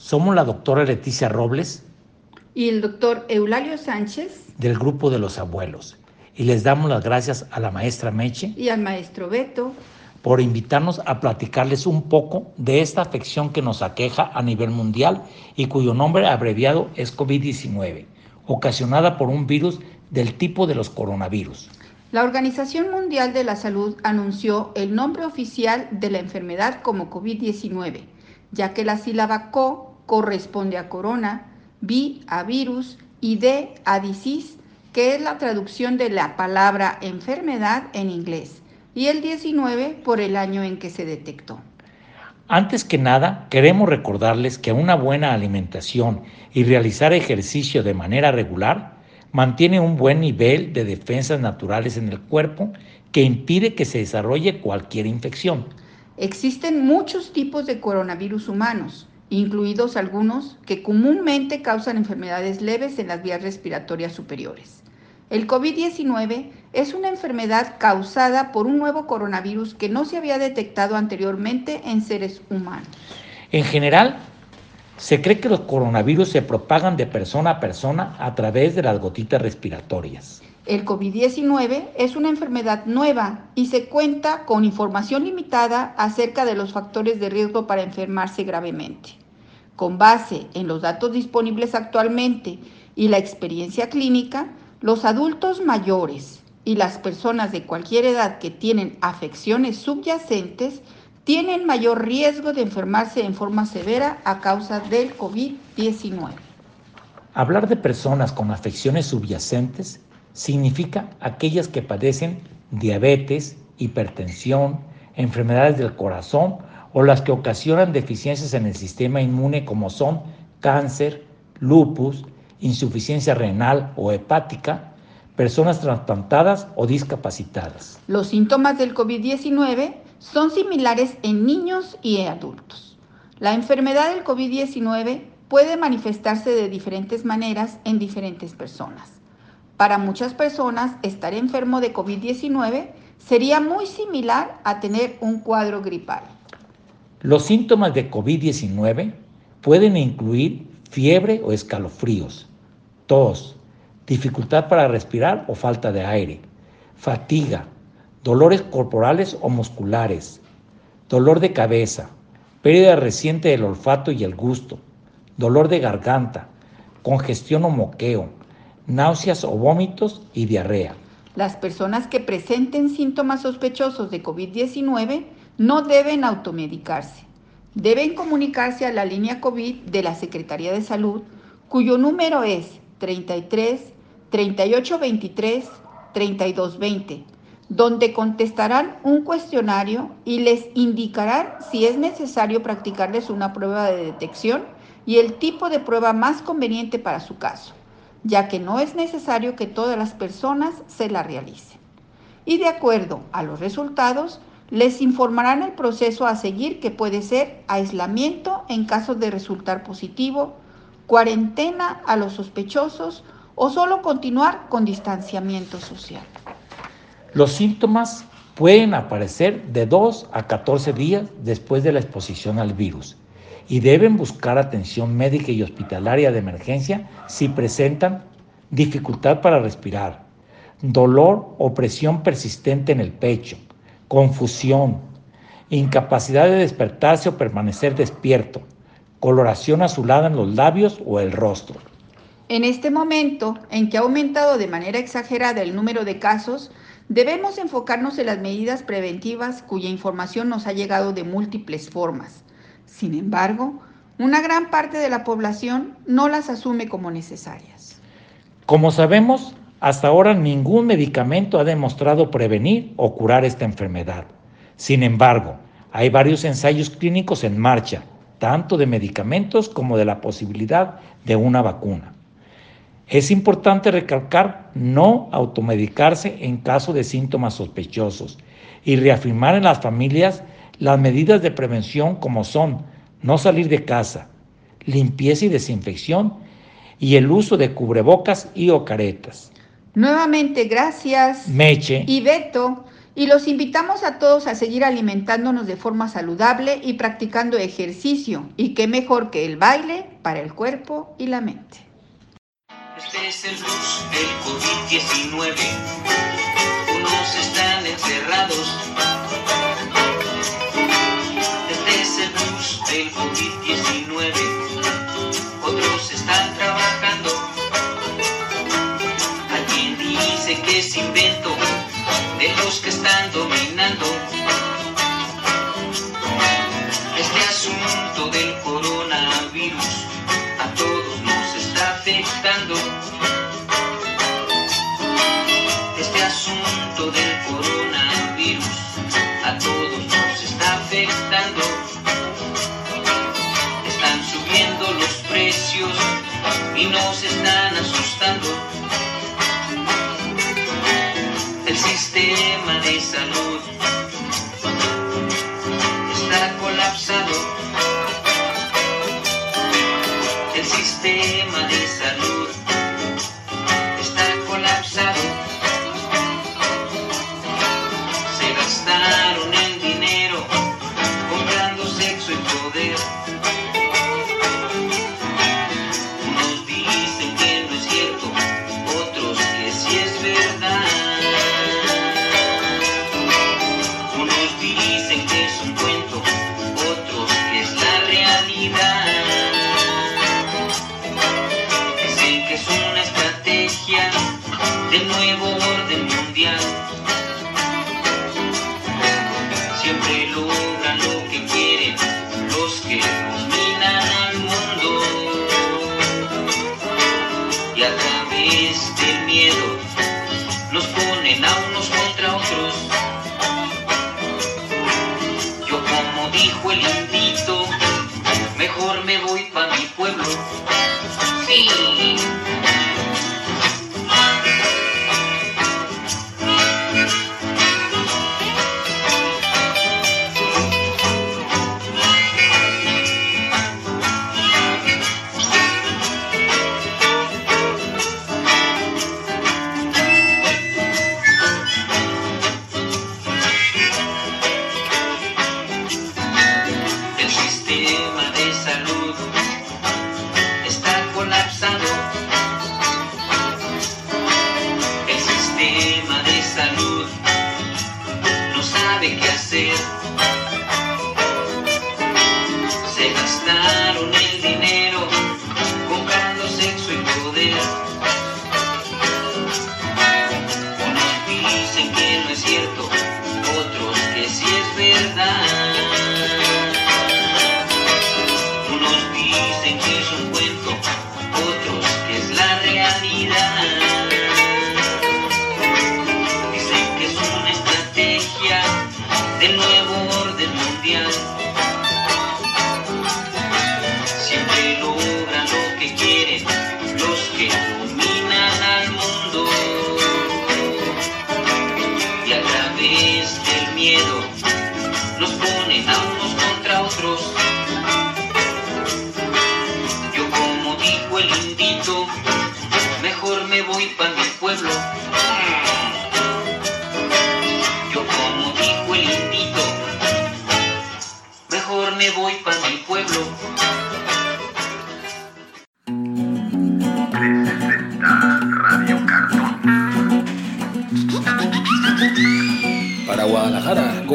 Somos la doctora Leticia Robles y el doctor Eulalio Sánchez del grupo de los abuelos. Y les damos las gracias a la maestra Meche y al maestro Beto por invitarnos a platicarles un poco de esta afección que nos aqueja a nivel mundial y cuyo nombre abreviado es COVID-19, ocasionada por un virus del tipo de los coronavirus. La Organización Mundial de la Salud anunció el nombre oficial de la enfermedad como COVID-19, ya que la sílaba CO corresponde a corona, vi a virus y D a disease, que es la traducción de la palabra enfermedad en inglés, y el 19 por el año en que se detectó. Antes que nada, queremos recordarles que una buena alimentación y realizar ejercicio de manera regular mantiene un buen nivel de defensas naturales en el cuerpo que impide que se desarrolle cualquier infección. Existen muchos tipos de coronavirus humanos, incluidos algunos que comúnmente causan enfermedades leves en las vías respiratorias superiores. El COVID-19 es una enfermedad causada por un nuevo coronavirus que no se había detectado anteriormente en seres humanos. En general, se cree que los coronavirus se propagan de persona a persona a través de las gotitas respiratorias. El COVID-19 es una enfermedad nueva y se cuenta con información limitada acerca de los factores de riesgo para enfermarse gravemente. Con base en los datos disponibles actualmente y la experiencia clínica, los adultos mayores y las personas de cualquier edad que tienen afecciones subyacentes tienen mayor riesgo de enfermarse en forma severa a causa del COVID-19. Hablar de personas con afecciones subyacentes significa aquellas que padecen diabetes, hipertensión, enfermedades del corazón o las que ocasionan deficiencias en el sistema inmune como son cáncer, lupus, insuficiencia renal o hepática, personas trasplantadas o discapacitadas. Los síntomas del COVID-19 son similares en niños y adultos. La enfermedad del COVID-19 puede manifestarse de diferentes maneras en diferentes personas. Para muchas personas, estar enfermo de COVID-19 sería muy similar a tener un cuadro gripal. Los síntomas de COVID-19 pueden incluir fiebre o escalofríos, tos, dificultad para respirar o falta de aire, fatiga, dolores corporales o musculares, dolor de cabeza, pérdida reciente del olfato y el gusto, dolor de garganta, congestión o moqueo, náuseas o vómitos y diarrea. Las personas que presenten síntomas sospechosos de COVID-19 no deben automedicarse. Deben comunicarse a la línea COVID de la Secretaría de Salud, cuyo número es 33 3823 3220, donde contestarán un cuestionario y les indicarán si es necesario practicarles una prueba de detección y el tipo de prueba más conveniente para su caso, ya que no es necesario que todas las personas se la realicen. Y de acuerdo a los resultados, les informarán el proceso a seguir que puede ser aislamiento en caso de resultar positivo, cuarentena a los sospechosos o solo continuar con distanciamiento social. Los síntomas pueden aparecer de 2 a 14 días después de la exposición al virus y deben buscar atención médica y hospitalaria de emergencia si presentan dificultad para respirar, dolor o presión persistente en el pecho, confusión, incapacidad de despertarse o permanecer despierto, coloración azulada en los labios o el rostro. En este momento, en que ha aumentado de manera exagerada el número de casos, debemos enfocarnos en las medidas preventivas cuya información nos ha llegado de múltiples formas. Sin embargo, una gran parte de la población no las asume como necesarias. Como sabemos, hasta ahora ningún medicamento ha demostrado prevenir o curar esta enfermedad. Sin embargo, hay varios ensayos clínicos en marcha, tanto de medicamentos como de la posibilidad de una vacuna. Es importante recalcar no automedicarse en caso de síntomas sospechosos y reafirmar en las familias las medidas de prevención como son no salir de casa, limpieza y desinfección y el uso de cubrebocas y o caretas. Nuevamente, gracias. Meche. Y Beto. Y los invitamos a todos a seguir alimentándonos de forma saludable y practicando ejercicio. Y qué mejor que el baile para el cuerpo y la mente. Este es el bus del COVID-19. Unos están encerrados del COVID-19. Otros están trabajando. Alguien dice que es invento de los que están dominando. Y nos están asustando. El sistema de salud está colapsado.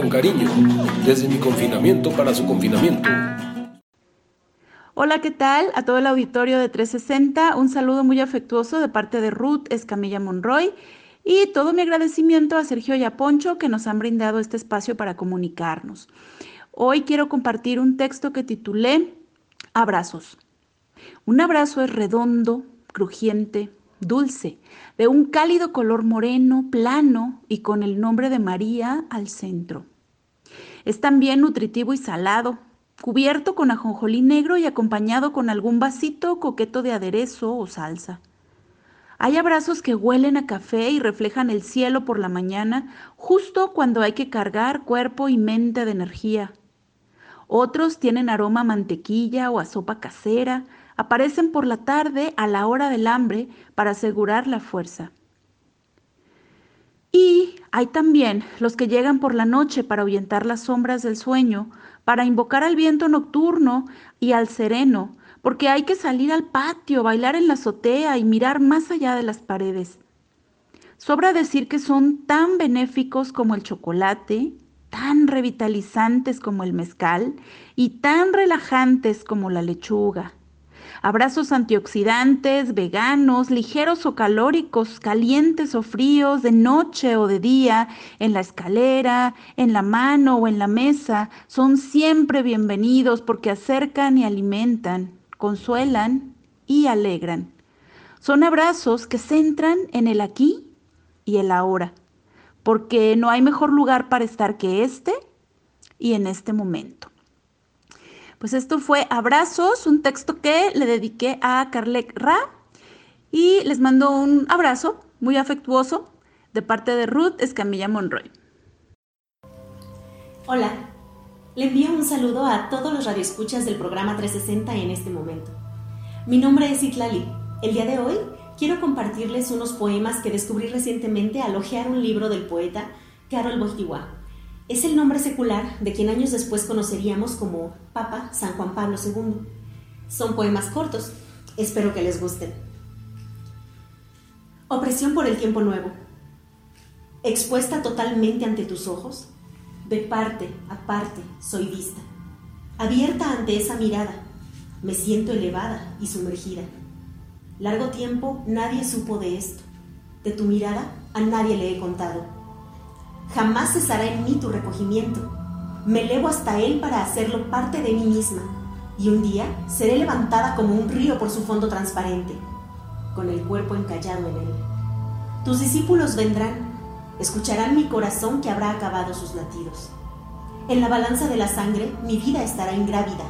Cariño, desde mi confinamiento para su confinamiento. Hola, ¿qué tal? A todo el auditorio de 360, un saludo muy afectuoso de parte de Ruth Escamilla Monroy y todo mi agradecimiento a Sergio y a Poncho que nos han brindado este espacio para comunicarnos. Hoy quiero compartir un texto que titulé Abrazos. Un abrazo es redondo, crujiente, dulce, de un cálido color moreno, plano y con el nombre de María al centro. Es también nutritivo y salado, cubierto con ajonjolí negro y acompañado con algún vasito coqueto de aderezo o salsa. Hay abrazos que huelen a café y reflejan el cielo por la mañana, justo cuando hay que cargar cuerpo y mente de energía. Otros tienen aroma a mantequilla o a sopa casera, aparecen por la tarde a la hora del hambre para asegurar la fuerza. Y hay también los que llegan por la noche para ahuyentar las sombras del sueño, para invocar al viento nocturno y al sereno, porque hay que salir al patio, bailar en la azotea y mirar más allá de las paredes. Sobra decir que son tan benéficos como el chocolate, tan revitalizantes como el mezcal y tan relajantes como la lechuga abrazos antioxidantes, veganos, ligeros o calóricos, calientes o fríos, de noche o de día, en la escalera, en la mano o en la mesa, son siempre bienvenidos porque acercan y alimentan, consuelan y alegran. Son abrazos que centran en el aquí y el ahora, porque no hay mejor lugar para estar que este y en este momento. Pues esto fue Abrazos, un texto que le dediqué a Carlec Ra y les mando un abrazo muy afectuoso de parte de Ruth Escamilla Monroy. Hola, le envío un saludo a todos los radioescuchas del programa 360 en este momento. Mi nombre es Itlali. El día de hoy quiero compartirles unos poemas que descubrí recientemente al hojear un libro del poeta Carol Boitiwa es el nombre secular de quien años después conoceríamos como Papa San Juan Pablo II. Son poemas cortos, espero que les gusten. Opresión por el tiempo nuevo. Expuesta totalmente ante tus ojos, de parte a parte soy vista. Abierta ante esa mirada, me siento elevada y sumergida. Largo tiempo nadie supo de esto. De tu mirada a nadie le he contado Jamás cesará en mí tu recogimiento. Me elevo hasta Él para hacerlo parte de mí misma, y un día seré levantada como un río por su fondo transparente, con el cuerpo encallado en Él. Tus discípulos vendrán, escucharán mi corazón que habrá acabado sus latidos. En la balanza de la sangre mi vida estará ingrávida.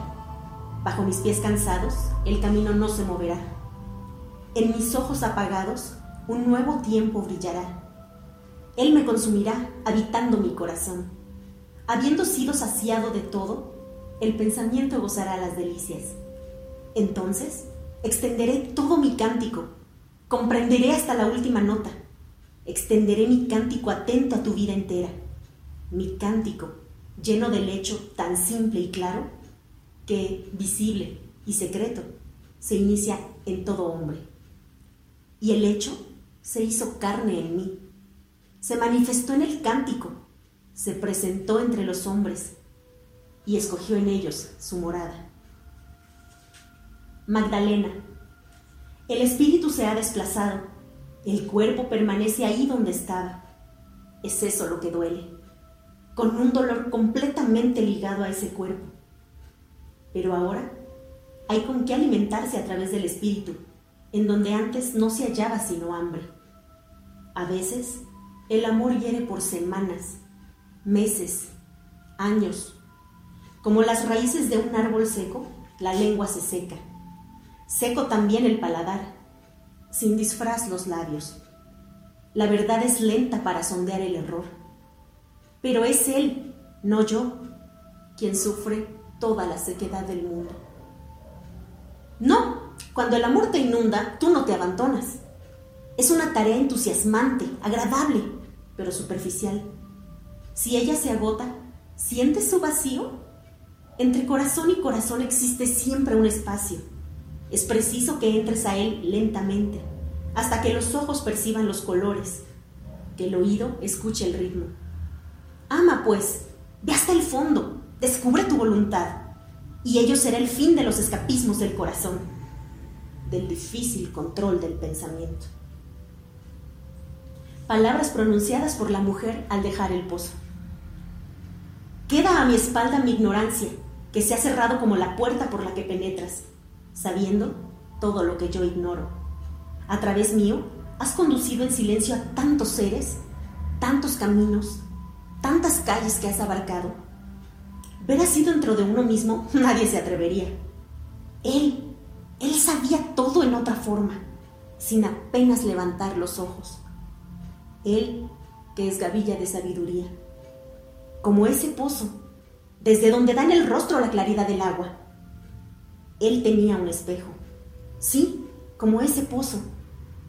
Bajo mis pies cansados el camino no se moverá. En mis ojos apagados un nuevo tiempo brillará él me consumirá habitando mi corazón. Habiendo sido saciado de todo, el pensamiento gozará las delicias. Entonces, extenderé todo mi cántico, comprenderé hasta la última nota, extenderé mi cántico atento a tu vida entera, mi cántico lleno del hecho tan simple y claro que, visible y secreto, se inicia en todo hombre. Y el hecho se hizo carne en mí se manifestó en el cántico, se presentó entre los hombres y escogió en ellos su morada. Magdalena, el espíritu se ha desplazado, el cuerpo permanece ahí donde estaba. Es eso lo que duele, con un dolor completamente ligado a ese cuerpo. Pero ahora hay con qué alimentarse a través del espíritu, en donde antes no se hallaba sino hambre. A veces el amor hiere por semanas, meses, años. Como las raíces de un árbol seco, la lengua se seca. Seco también el paladar, sin disfraz los labios. La verdad es lenta para sondear el error. Pero es él, no yo, quien sufre toda la sequedad del mundo. No, cuando el amor te inunda, tú no te abandonas. Es una tarea entusiasmante, agradable, pero superficial. Si ella se agota, ¿sientes su vacío? Entre corazón y corazón existe siempre un espacio. Es preciso que entres a él lentamente, hasta que los ojos perciban los colores, que el oído escuche el ritmo. Ama, pues, ve hasta el fondo, descubre tu voluntad. y ello será el fin de los escapismos del corazón, del difícil control del pensamiento. Palabras pronunciadas por la mujer al dejar el pozo. Queda a mi espalda mi ignorancia, que se ha cerrado como la puerta por la que penetras, sabiendo todo lo que yo ignoro. A través mío has conducido en silencio a tantos seres, tantos caminos, tantas calles que has abarcado. Ver así dentro de uno mismo nadie se atrevería. Él, él sabía todo en otra forma, sin apenas levantar los ojos. Él, que es gavilla de sabiduría como ese pozo, desde donde da en el rostro la claridad del agua. Él tenía un espejo, sí, como ese pozo,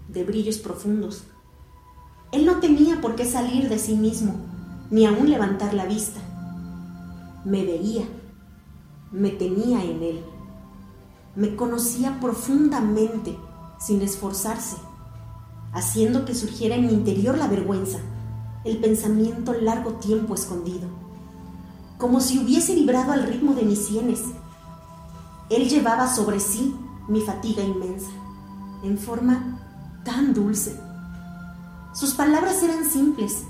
de brillos profundos. Él no tenía por qué salir de sí mismo, ni aún levantar la vista. Me veía, me tenía en él, me conocía profundamente, sin esforzarse, haciendo que surgiera en mi interior la vergüenza el pensamiento largo tiempo escondido, como si hubiese vibrado al ritmo de mis sienes. Él llevaba sobre sí mi fatiga inmensa, en forma tan dulce. Sus palabras eran simples,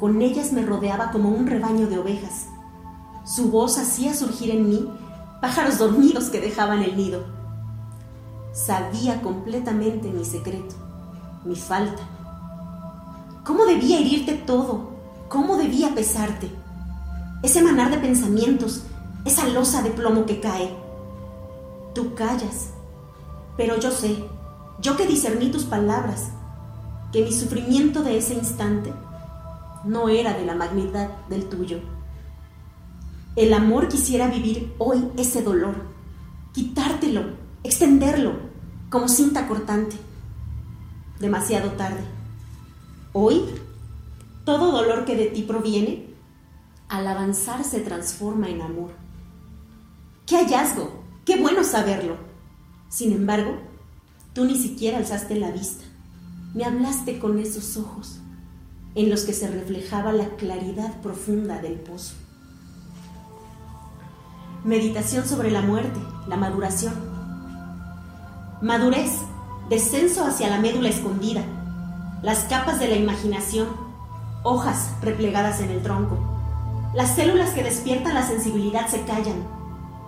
con ellas me rodeaba como un rebaño de ovejas. Su voz hacía surgir en mí pájaros dormidos que dejaban el nido. Sabía completamente mi secreto, mi falta, ¿Cómo debía herirte todo? ¿Cómo debía pesarte? Ese manar de pensamientos, esa losa de plomo que cae. Tú callas, pero yo sé, yo que discerní tus palabras, que mi sufrimiento de ese instante no era de la magnitud del tuyo. El amor quisiera vivir hoy ese dolor, quitártelo, extenderlo como cinta cortante. Demasiado tarde. Hoy, todo dolor que de ti proviene, al avanzar se transforma en amor. ¡Qué hallazgo! ¡Qué bueno saberlo! Sin embargo, tú ni siquiera alzaste la vista. Me hablaste con esos ojos, en los que se reflejaba la claridad profunda del pozo. Meditación sobre la muerte, la maduración. Madurez, descenso hacia la médula escondida, las capas de la imaginación, hojas replegadas en el tronco. Las células que despiertan la sensibilidad se callan.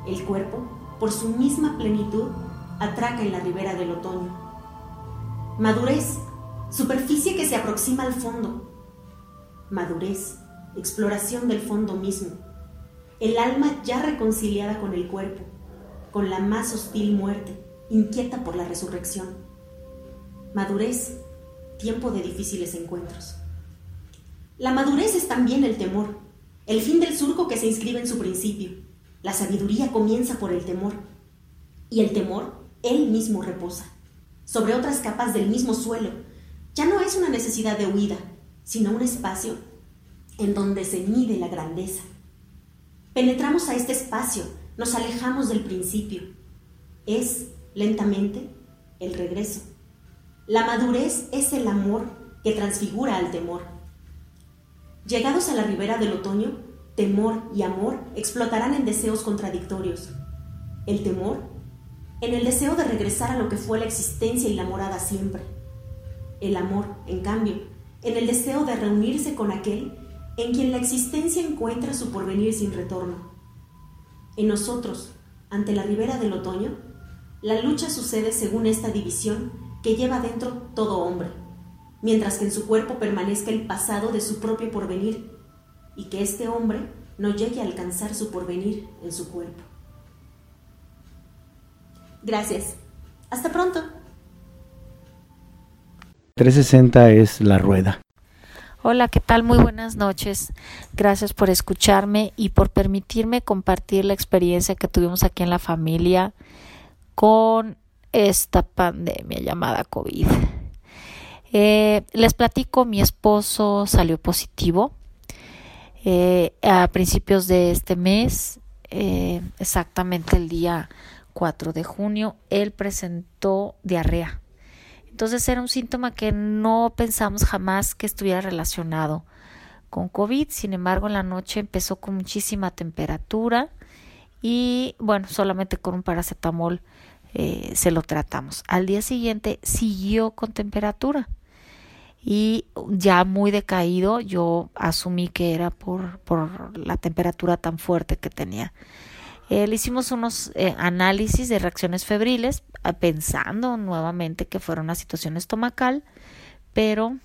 El cuerpo, por su misma plenitud, atraca en la ribera del otoño. Madurez, superficie que se aproxima al fondo. Madurez, exploración del fondo mismo. El alma ya reconciliada con el cuerpo, con la más hostil muerte, inquieta por la resurrección. Madurez, tiempo de difíciles encuentros. La madurez es también el temor, el fin del surco que se inscribe en su principio. La sabiduría comienza por el temor, y el temor él mismo reposa, sobre otras capas del mismo suelo. Ya no es una necesidad de huida, sino un espacio en donde se mide la grandeza. Penetramos a este espacio, nos alejamos del principio. Es, lentamente, el regreso. La madurez es el amor que transfigura al temor. Llegados a la ribera del otoño, temor y amor explotarán en deseos contradictorios. El temor, en el deseo de regresar a lo que fue la existencia y la morada siempre. El amor, en cambio, en el deseo de reunirse con aquel en quien la existencia encuentra su porvenir sin retorno. En nosotros, ante la ribera del otoño, la lucha sucede según esta división que lleva dentro todo hombre, mientras que en su cuerpo permanezca el pasado de su propio porvenir y que este hombre no llegue a alcanzar su porvenir en su cuerpo. Gracias. Hasta pronto. 360 es la rueda. Hola, ¿qué tal? Muy buenas noches. Gracias por escucharme y por permitirme compartir la experiencia que tuvimos aquí en la familia con esta pandemia llamada COVID. Eh, les platico, mi esposo salió positivo eh, a principios de este mes, eh, exactamente el día 4 de junio, él presentó diarrea. Entonces era un síntoma que no pensamos jamás que estuviera relacionado con COVID. Sin embargo, en la noche empezó con muchísima temperatura y bueno, solamente con un paracetamol eh, se lo tratamos. Al día siguiente siguió con temperatura y ya muy decaído yo asumí que era por, por la temperatura tan fuerte que tenía. Eh, le hicimos unos eh, análisis de reacciones febriles pensando nuevamente que fuera una situación estomacal, pero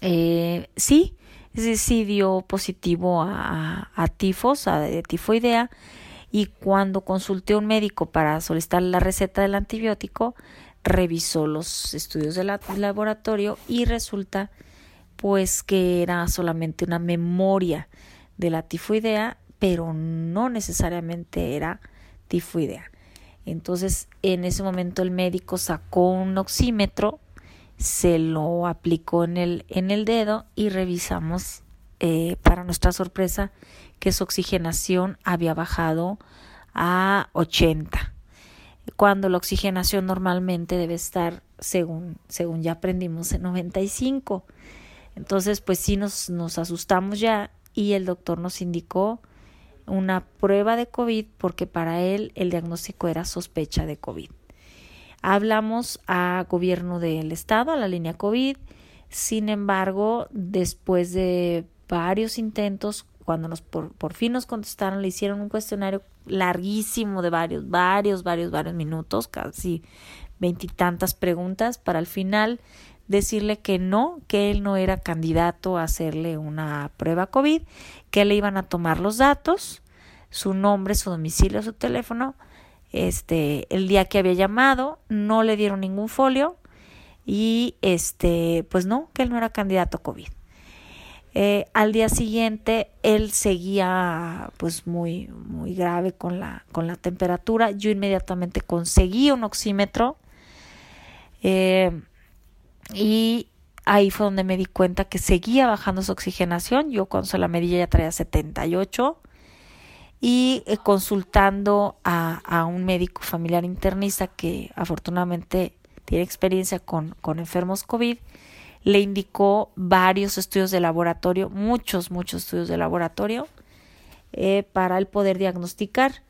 sí, sí dio positivo a, tifos, a tifoidea y cuando consulté a un médico para solicitar la receta del antibiótico, revisó los estudios del laboratorio y resulta pues que era solamente una memoria de la tifoidea, pero no necesariamente era tifoidea. Entonces, en ese momento el médico sacó un oxímetro, se lo aplicó en el, en el dedo y revisamos, eh, para nuestra sorpresa, que su oxigenación había bajado a 80, cuando la oxigenación normalmente debe estar, según, según ya aprendimos, en 95. Entonces, pues sí nos, nos asustamos ya y el doctor nos indicó una prueba de COVID porque para él el diagnóstico era sospecha de COVID. Hablamos a gobierno del estado, a la línea COVID. Sin embargo, después de varios intentos, cuando nos por, por fin nos contestaron, le hicieron un cuestionario larguísimo de varios, varios, varios, varios minutos, casi veintitantas preguntas, para al final decirle que no, que él no era candidato a hacerle una prueba COVID, que le iban a tomar los datos, su nombre, su domicilio, su teléfono, este, el día que había llamado, no le dieron ningún folio y este, pues no, que él no era candidato a COVID. Eh, al día siguiente él seguía pues muy muy grave con la con la temperatura. Yo inmediatamente conseguí un oxímetro eh, y ahí fue donde me di cuenta que seguía bajando su oxigenación. Yo cuando se la medilla ya traía 78 y eh, consultando a, a, un médico familiar internista que afortunadamente tiene experiencia con, con enfermos COVID le indicó varios estudios de laboratorio, muchos, muchos estudios de laboratorio, eh, para el poder diagnosticar.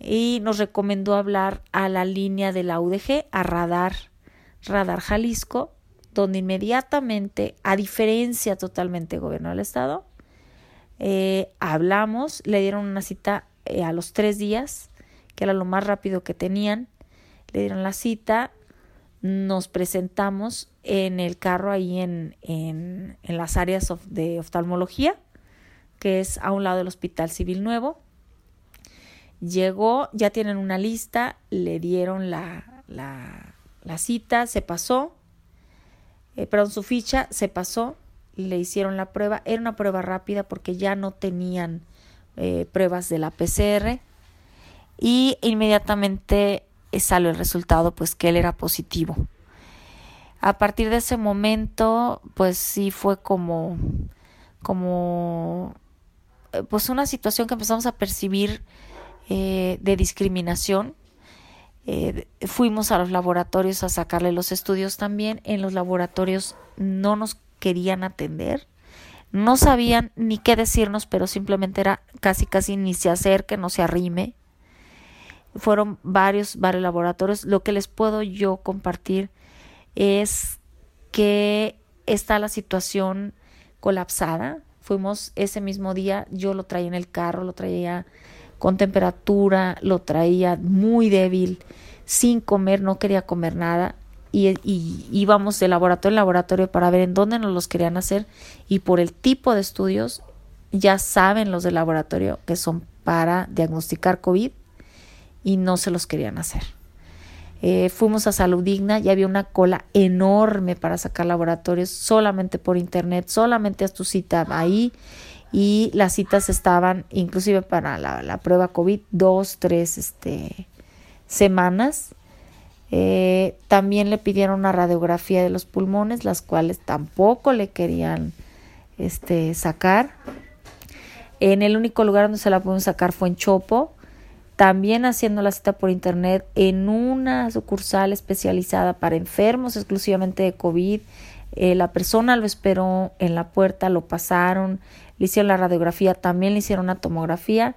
Y nos recomendó hablar a la línea de la UDG, a Radar, Radar Jalisco, donde inmediatamente, a diferencia totalmente del gobierno del Estado, eh, hablamos, le dieron una cita eh, a los tres días, que era lo más rápido que tenían, le dieron la cita, nos presentamos en el carro ahí en, en, en las áreas de oftalmología, que es a un lado del Hospital Civil Nuevo. Llegó, ya tienen una lista, le dieron la, la, cita, se pasó, eh, perdón, su ficha se pasó, le hicieron la prueba, era una prueba rápida porque ya no tenían eh, pruebas de la PCR y inmediatamente salió el resultado pues que él era positivo. A partir de ese momento pues sí fue como como eh, pues una situación que empezamos a percibir eh, de discriminación. Eh, fuimos a los laboratorios a sacarle los estudios también. En los laboratorios no nos querían atender. No sabían ni qué decirnos, pero simplemente era casi casi ni se acerque, no se arrime fueron varios, varios laboratorios. Lo que les puedo yo compartir es que está la situación colapsada. Fuimos ese mismo día, yo lo traía en el carro, lo traía con temperatura, lo traía muy débil, sin comer, no quería comer nada. Y, y, íbamos de laboratorio en laboratorio para ver en dónde nos los querían hacer y por el tipo de estudios ya saben los del laboratorio que son para diagnosticar COVID y no se los querían hacer. Eh, fuimos a Salud Digna y había una cola enorme para sacar laboratorios solamente por internet, solamente a tu cita ahí y las citas estaban inclusive para la, prueba COVID dos, tres este, semanas. Eh, también le pidieron una radiografía de los pulmones, las cuales tampoco le querían este, sacar. En el único lugar donde se la pudieron sacar fue en Chopo también haciendo la cita por internet en una sucursal especializada para enfermos exclusivamente de COVID. Eh, la persona lo esperó en la puerta, lo pasaron, le hicieron la radiografía, también le hicieron una tomografía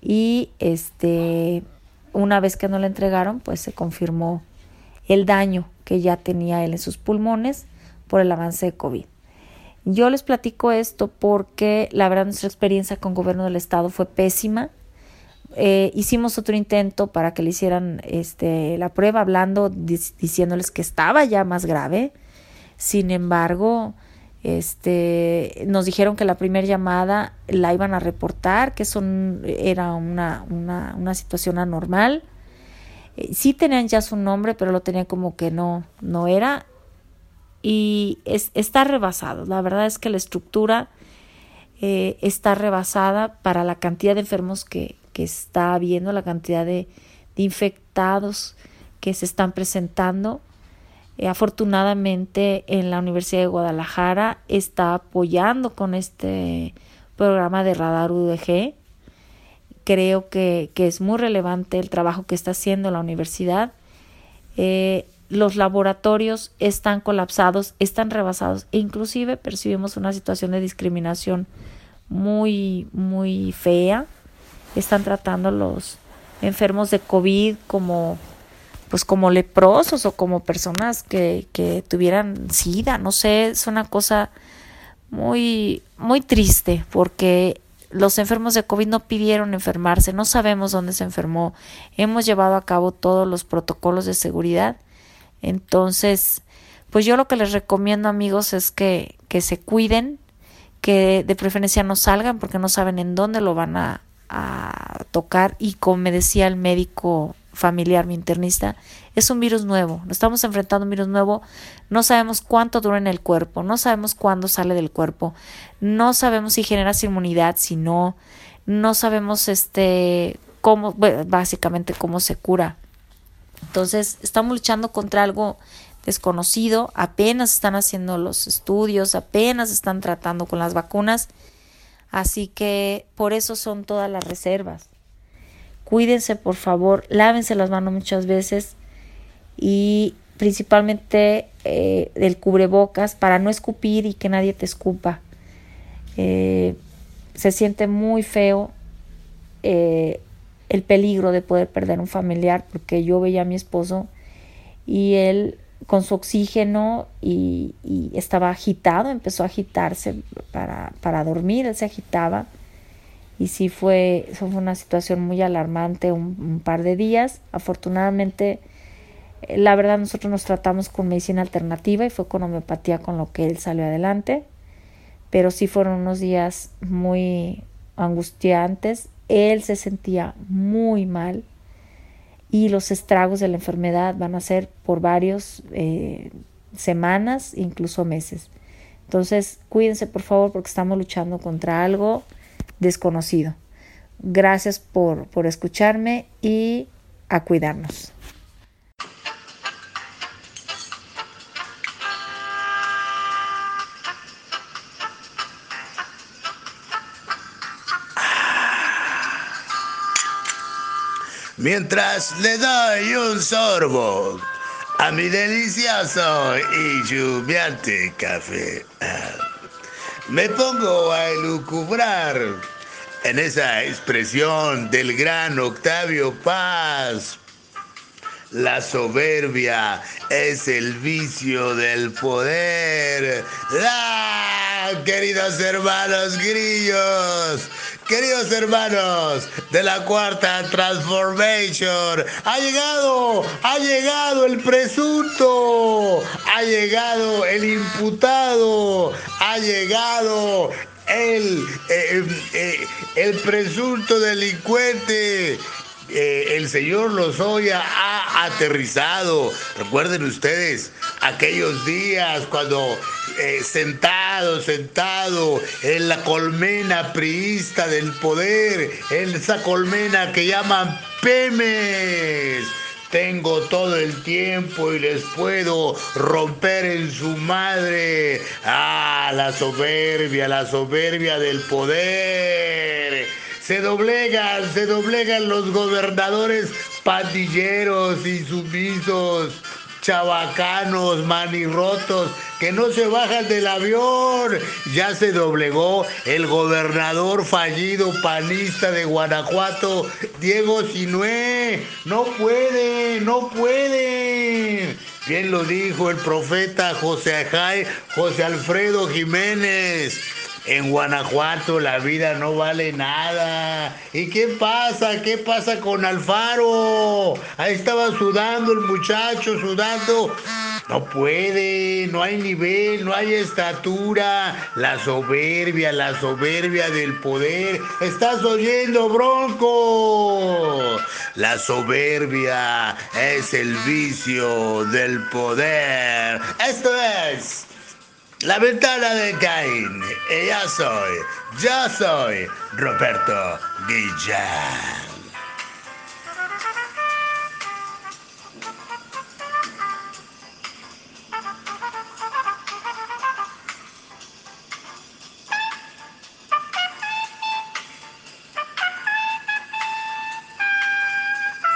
y este una vez que no la entregaron, pues se confirmó el daño que ya tenía él en sus pulmones por el avance de COVID. Yo les platico esto porque la verdad nuestra experiencia con gobierno del estado fue pésima. Eh, hicimos otro intento para que le hicieran este, la prueba hablando, diciéndoles que estaba ya más grave. Sin embargo, este, nos dijeron que la primera llamada la iban a reportar, que eso era una, una, una situación anormal. Eh, sí tenían ya su nombre, pero lo tenían como que no, no era. Y es, está rebasado. La verdad es que la estructura eh, está rebasada para la cantidad de enfermos que, que está habiendo, la cantidad de, infectados que se están presentando. Eh, afortunadamente en la Universidad de Guadalajara está apoyando con este programa de radar UDG creo que, es muy relevante el trabajo que está haciendo la universidad. Eh, los laboratorios están colapsados, están rebasados e inclusive percibimos una situación de discriminación muy, muy fea. Están tratando los enfermos de COVID como pues como leprosos o como personas que, que tuvieran sida, no sé, es una cosa muy, muy triste porque los enfermos de COVID no pidieron enfermarse, no sabemos dónde se enfermó, hemos llevado a cabo todos los protocolos de seguridad. Entonces, pues yo lo que les recomiendo amigos es que, que se cuiden, que de preferencia no salgan porque no saben en dónde lo van a, a tocar y como me decía el médico familiar, mi internista, es un virus nuevo, nos estamos enfrentando a un virus nuevo, no sabemos cuánto dura en el cuerpo, no sabemos cuándo sale del cuerpo, no sabemos si genera inmunidad, si no, no sabemos este cómo, básicamente cómo se cura. Entonces, estamos luchando contra algo desconocido, apenas están haciendo los estudios, apenas están tratando con las vacunas, así que por eso son todas las reservas. Cuídense, por favor, lávense las manos muchas veces y principalmente eh, el cubrebocas para no escupir y que nadie te escupa. Eh, se siente muy feo eh, el peligro de poder perder un familiar porque yo veía a mi esposo y él con su oxígeno y, estaba agitado, empezó a agitarse para, para dormir, él se agitaba y sí fue, fue una situación muy alarmante un, par de días. Afortunadamente, eh, la verdad nosotros nos tratamos con medicina alternativa y fue con homeopatía con lo que él salió adelante, pero sí fueron unos días muy angustiantes. Él se sentía muy mal y los estragos de la enfermedad van a ser por varios eh, semanas, incluso meses. Entonces, cuídense por favor porque estamos luchando contra algo desconocido. Gracias por, por escucharme y a cuidarnos. Mientras le doy un sorbo a mi delicioso y lluviante café, me pongo a elucubrar en esa expresión del gran Octavio Paz. La soberbia es el vicio del poder. ¡Ah, queridos hermanos grillos! Queridos hermanos de la cuarta transformation, ha llegado, ha llegado el presunto, ha llegado el imputado, ha llegado el, eh, eh, el presunto delincuente. Eh, el señor Lozoya ha aterrizado. Recuerden ustedes aquellos días cuando sentado, sentado en la colmena priista del poder, en esa colmena que llaman Pemes tengo todo el tiempo y les puedo romper en su madre. Ah, la soberbia, la soberbia del poder. Se doblegan, se doblegan los gobernadores pandilleros y sumisos. Chavacanos, manirrotos, que no se bajan del avión. Ya se doblegó el gobernador fallido panista de Guanajuato, Diego Sinué. No puede, no puede. Bien lo dijo el profeta José José Alfredo Jiménez. En Guanajuato la vida no vale nada. ¿Y qué pasa? ¿Qué pasa con Alfaro? Ahí estaba sudando el muchacho, sudando. No puede, no hay nivel, no hay estatura. La soberbia, la soberbia del poder. ¿Estás oyendo, Bronco? La soberbia es el vicio del poder. Esto es la ventana de Caín. Ya soy, yo soy Roberto Guillén.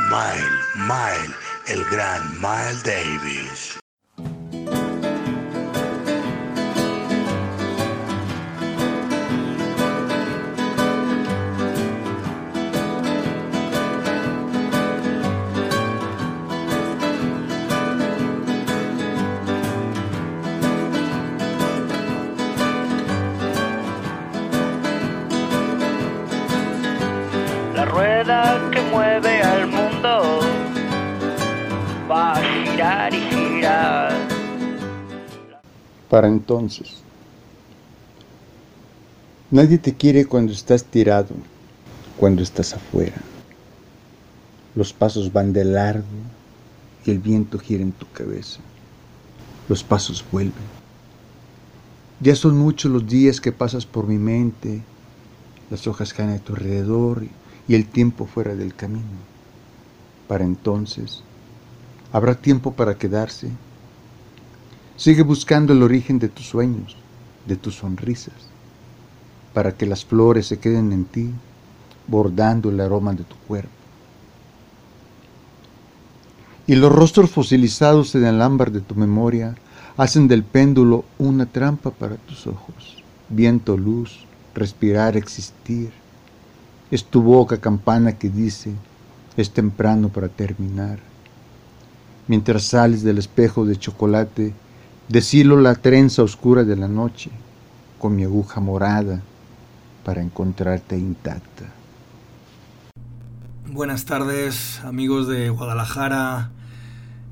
Mile, Mile, el gran Mile Davis. Para entonces. Nadie te quiere cuando estás tirado, cuando estás afuera. Los pasos van de largo y el viento gira en tu cabeza. Los pasos vuelven. Ya son muchos los días que pasas por mi mente, las hojas caen a tu alrededor y el tiempo fuera del camino. Para entonces, habrá tiempo para quedarse Sigue buscando el origen de tus sueños, de tus sonrisas, para que las flores se queden en ti, bordando el aroma de tu cuerpo. Y los rostros fosilizados en el ámbar de tu memoria hacen del péndulo una trampa para tus ojos. Viento, luz, respirar, existir. Es tu boca campana que dice, es temprano para terminar. Mientras sales del espejo de chocolate, Deshilo la trenza oscura de la noche con mi aguja morada para encontrarte intacta. Buenas tardes amigos de Guadalajara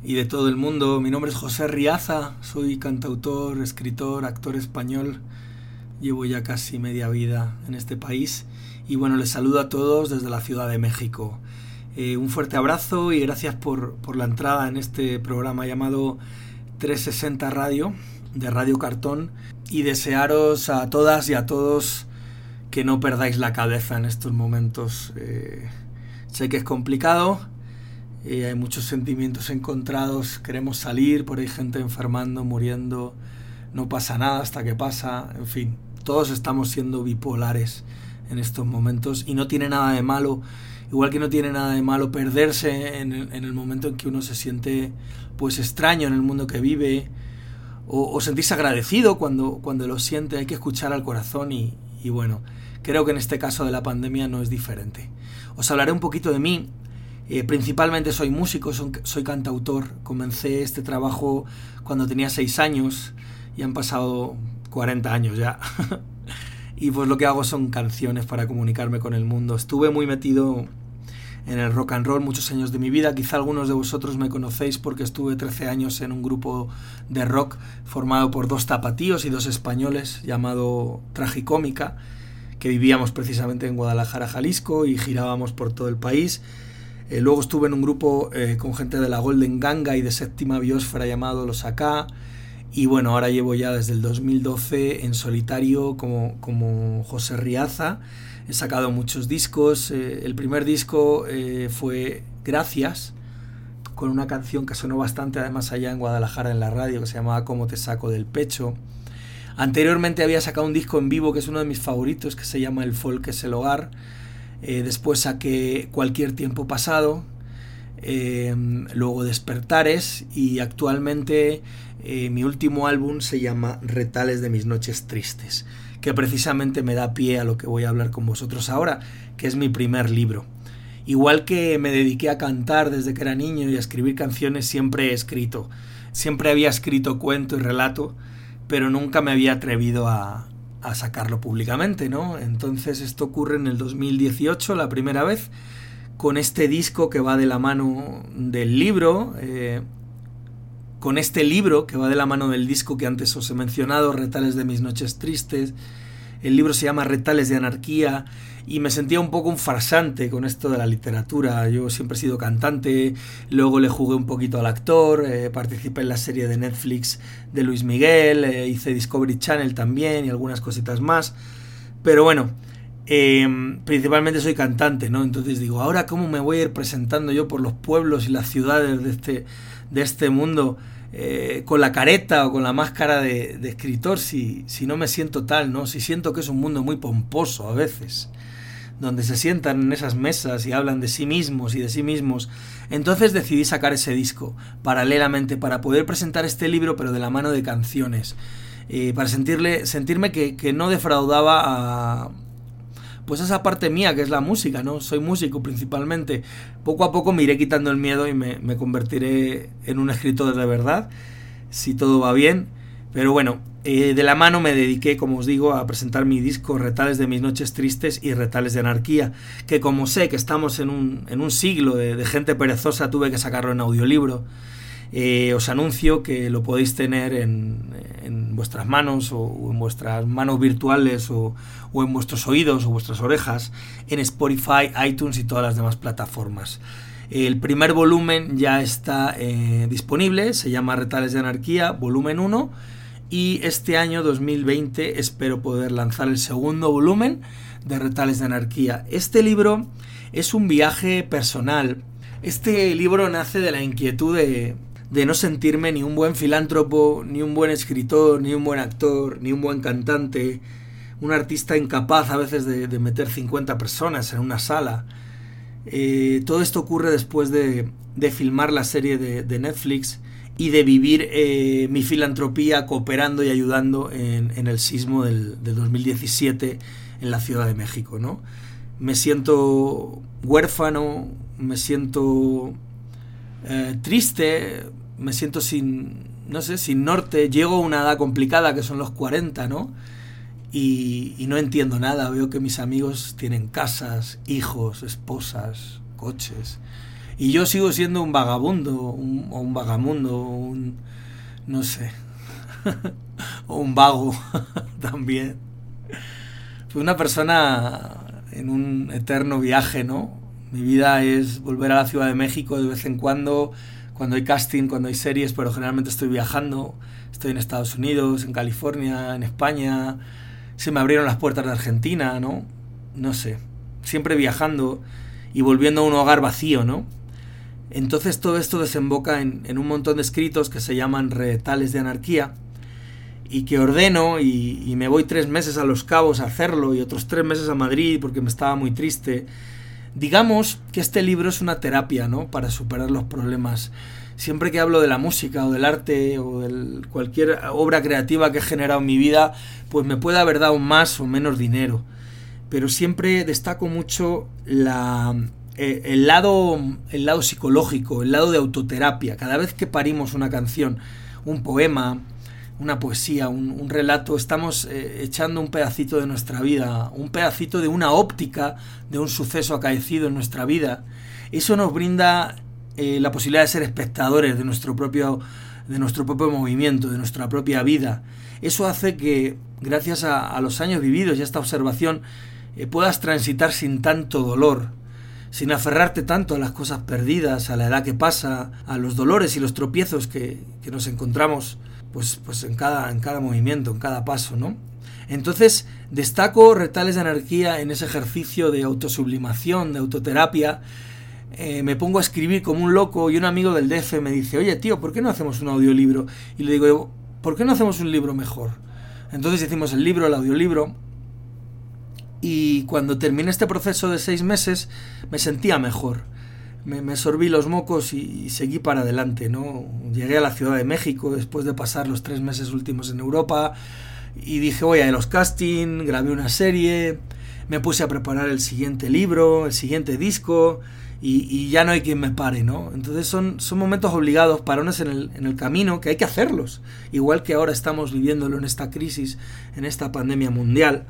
y de todo el mundo. Mi nombre es José Riaza, soy cantautor, escritor, actor español. Llevo ya casi media vida en este país y bueno, les saludo a todos desde la Ciudad de México. Eh, un fuerte abrazo y gracias por, por la entrada en este programa llamado 360 Radio, de Radio Cartón, y desearos a todas y a todos que no perdáis la cabeza en estos momentos. Eh, sé que es complicado, eh, hay muchos sentimientos encontrados, queremos salir, por ahí gente enfermando, muriendo, no pasa nada hasta que pasa, en fin, todos estamos siendo bipolares en estos momentos y no tiene nada de malo, igual que no tiene nada de malo perderse en el momento en que uno se siente pues extraño en el mundo que vive, o, sentirse agradecido cuando, cuando lo siente, hay que escuchar al corazón y, bueno, creo que en este caso de la pandemia no es diferente. Os hablaré un poquito de mí, eh, principalmente soy músico, soy, cantautor, comencé este trabajo cuando tenía 6 años y han pasado 40 años ya. y pues lo que hago son canciones para comunicarme con el mundo. Estuve muy metido en el rock and roll muchos años de mi vida. Quizá algunos de vosotros me conocéis porque estuve 13 años en un grupo de rock formado por dos tapatíos y dos españoles llamado Tragicómica, que vivíamos precisamente en Guadalajara, Jalisco y girábamos por todo el país. Eh, luego estuve en un grupo eh, con gente de la Golden Ganga y de Séptima Biosfera llamado Los Acá. Y bueno, ahora llevo ya desde el 2012 en solitario como, como José Riaza he sacado muchos discos. Eh, el primer disco eh, fue Gracias, con una canción que sonó bastante además allá en Guadalajara en la radio, que se llamaba Cómo te saco del pecho. Anteriormente había sacado un disco en vivo que es uno de mis favoritos, que se llama El folk es el hogar. Eh, después saqué Cualquier tiempo pasado. luego Despertares y actualmente mi último álbum se llama Retales de mis noches tristes, que precisamente me da pie a lo que voy a hablar con vosotros ahora, que es mi primer libro. Igual que me dediqué a cantar desde que era niño y a escribir canciones, siempre he escrito. Siempre había escrito cuento y relato, pero nunca me había atrevido a, a sacarlo públicamente, ¿no? Entonces esto ocurre en el 2018, la primera vez, con este disco que va de la mano del libro, eh, con este libro que va de la mano del disco que antes os he mencionado, Retales de mis noches tristes. El libro se llama Retales de Anarquía y me sentía un poco un farsante con esto de la literatura. Yo siempre he sido cantante, luego le jugué un poquito al actor, eh, participé en la serie de Netflix de Luis Miguel, eh, hice Discovery Channel también y algunas cositas más. Pero bueno, em, principalmente soy cantante, ¿no? Entonces digo, ahora cómo me voy a ir presentando yo por los pueblos y las ciudades de este, de este mundo. Eh, con la careta o con la máscara de, escritor si, si no me siento tal, ¿no? Si siento que es un mundo muy pomposo a veces donde se sientan en esas mesas y hablan de sí mismos y de sí mismos. Entonces decidí sacar ese disco, paralelamente, para poder presentar este libro, pero de la mano de canciones. Eh, para sentirle, sentirme que, que, no defraudaba a. Pues esa parte mía que es la música, ¿no? Soy músico principalmente. Poco a poco me iré quitando el miedo y me, convertiré en un escritor de verdad, si todo va bien. Pero bueno, eh, de la mano me dediqué, como os digo, a presentar mi disco Retales de mis noches tristes y Retales de anarquía, que como sé que estamos en un, en un siglo de, gente perezosa, tuve que sacarlo en audiolibro. Eh, os anuncio que lo podéis tener en, vuestras manos o, en vuestras manos virtuales o, o, en vuestros oídos o vuestras orejas en Spotify, iTunes y todas las demás plataformas. El primer volumen ya está eh, disponible, se llama Retales de Anarquía, volumen 1 y este año 2020 espero poder lanzar el segundo volumen de Retales de Anarquía. Este libro es un viaje personal. Este libro nace de la inquietud de, de no sentirme ni un buen filántropo, ni un buen escritor, ni un buen actor, ni un buen cantante, un artista incapaz a veces de, meter 50 personas en una sala. Eh, todo esto ocurre después de, de filmar la serie de, de Netflix y de vivir eh, mi filantropía cooperando y ayudando en, en el sismo del, del, 2017 en la Ciudad de México. ¿no? Me siento huérfano, me siento eh, triste, me siento sin, no sé, sin norte. Llego a una edad complicada que son los 40, ¿no? Y, no entiendo nada. Veo que mis amigos tienen casas, hijos, esposas, coches y yo sigo siendo un vagabundo, un, o un vagamundo, un, no sé, o un vago también. Fui una persona en un eterno viaje, ¿no? Mi vida es volver a la Ciudad de México de vez en cuando, cuando hay casting, cuando hay series, pero generalmente estoy viajando. Estoy en Estados Unidos, en California, en España. Se me abrieron las puertas de Argentina, ¿no? No sé. Siempre viajando y volviendo a un hogar vacío, ¿no? Entonces todo esto desemboca en, un montón de escritos que se llaman retales de anarquía y que ordeno y, me voy tres meses a Los Cabos a hacerlo y otros tres meses a Madrid porque me estaba muy triste. Digamos que este libro es una terapia, ¿no? Para superar los problemas. Siempre que hablo de la música o del arte o de cualquier obra creativa que he generado en mi vida, pues me puede haber dado más o menos dinero. Pero siempre destaco mucho eh, el, lado, el lado psicológico, el lado de autoterapia. Cada vez que parimos una canción, un poema, una poesía, un, relato, estamos eh, echando un pedacito de nuestra vida, un pedacito de una óptica de un suceso acaecido en nuestra vida. Eso nos brinda eh, la posibilidad de ser espectadores de nuestro propio de nuestro propio movimiento, de nuestra propia vida. Eso hace que, gracias a, los años vividos y a esta observación, puedas transitar sin tanto dolor, sin aferrarte tanto a las cosas perdidas, a la edad que pasa, a los dolores y los tropiezos que nos encontramos pues, pues en, cada, en cada movimiento, en cada paso, ¿no? Entonces, destaco retales de anarquía en ese ejercicio de autosublimación, de autoterapia. Eh, me pongo a escribir como un loco y un amigo del DF me dice, oye tío, ¿por qué no hacemos un audiolibro? Y le digo, ¿por qué no hacemos un libro mejor? Entonces hicimos el libro, el audiolibro, y cuando terminé este proceso de seis meses me sentía mejor. Me, sorbí los mocos y, seguí para adelante, ¿no? Llegué a la Ciudad de México después de pasar los tres meses últimos en Europa y dije voy a los casting, grabé una serie, me puse a preparar el siguiente libro, el siguiente disco y, ya no hay quien me pare, ¿no? Entonces son, son momentos obligados, parones en el, en el camino, que hay que hacerlos, igual que ahora estamos viviéndolo en esta crisis, en esta pandemia mundial.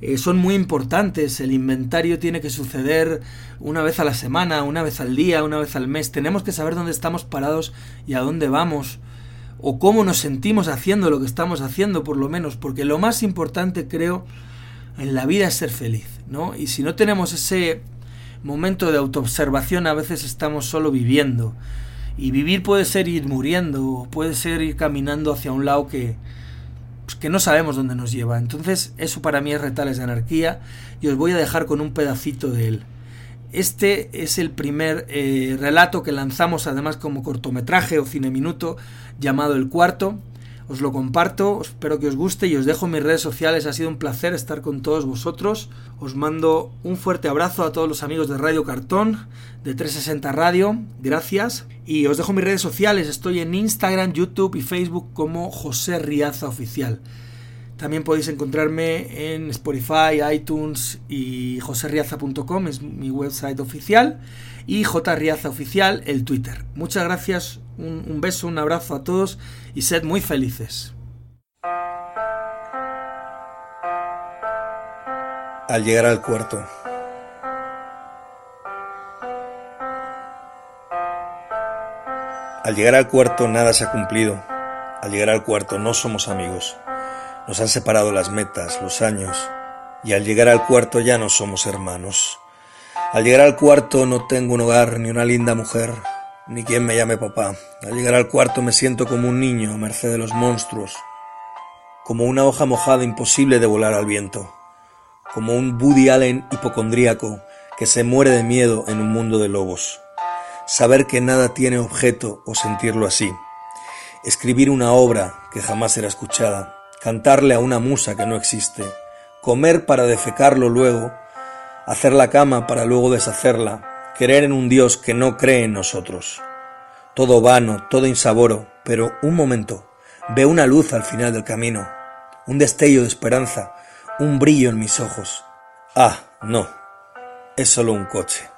Eh, son muy importantes. El inventario tiene que suceder una vez a la semana, una vez al día, una vez al mes. Tenemos que saber dónde estamos parados y a dónde vamos. O cómo nos sentimos haciendo lo que estamos haciendo, por lo menos. Porque lo más importante, creo, en la vida es ser feliz. ¿no? Y si no tenemos ese momento de autoobservación, a veces estamos solo viviendo. Y vivir puede ser ir muriendo, puede ser ir caminando hacia un lado que, pues, que no sabemos dónde nos lleva. Entonces, eso para mí es Retales de Anarquía y os voy a dejar con un pedacito de él. Este es el primer eh, relato que lanzamos además como cortometraje o cine minuto llamado El Cuarto. Os lo comparto, espero que os guste y os dejo mis redes sociales. Ha sido un placer estar con todos vosotros. Os mando un fuerte abrazo a todos los amigos de Radio Cartón, de 360 Radio. Gracias. Y os dejo mis redes sociales. Estoy en Instagram, YouTube y Facebook como José Riaza Oficial. También podéis encontrarme en Spotify, iTunes y joserriaza.com, es mi website oficial. Y Riaza Oficial, el Twitter. Muchas gracias, un, un beso, un abrazo a todos y sed muy felices. Al llegar al cuarto. Al llegar al cuarto nada se ha cumplido. Al llegar al cuarto no somos amigos. Nos han separado las metas, los años. Y al llegar al cuarto ya no somos hermanos. Al llegar al cuarto no tengo un hogar ni una linda mujer ni quien me llame papá. Al llegar al cuarto me siento como un niño a merced de los monstruos, como una hoja mojada imposible de volar al viento, como un Woody Allen hipocondríaco que se muere de miedo en un mundo de lobos. Saber que nada tiene objeto o sentirlo así. Escribir una obra que jamás será escuchada. Cantarle a una musa que no existe. Comer para defecarlo luego. Hacer la cama para luego deshacerla creer en un Dios que no cree en nosotros. Todo vano, todo insaboro, pero un momento, veo una luz al final del camino, un destello de esperanza, un brillo en mis ojos. Ah, no, es solo un coche.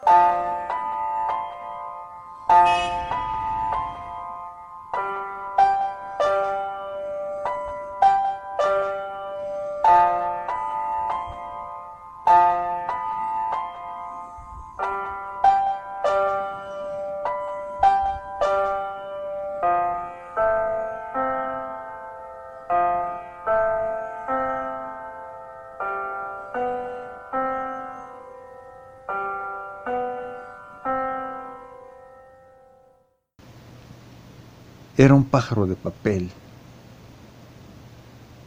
Era un pájaro de papel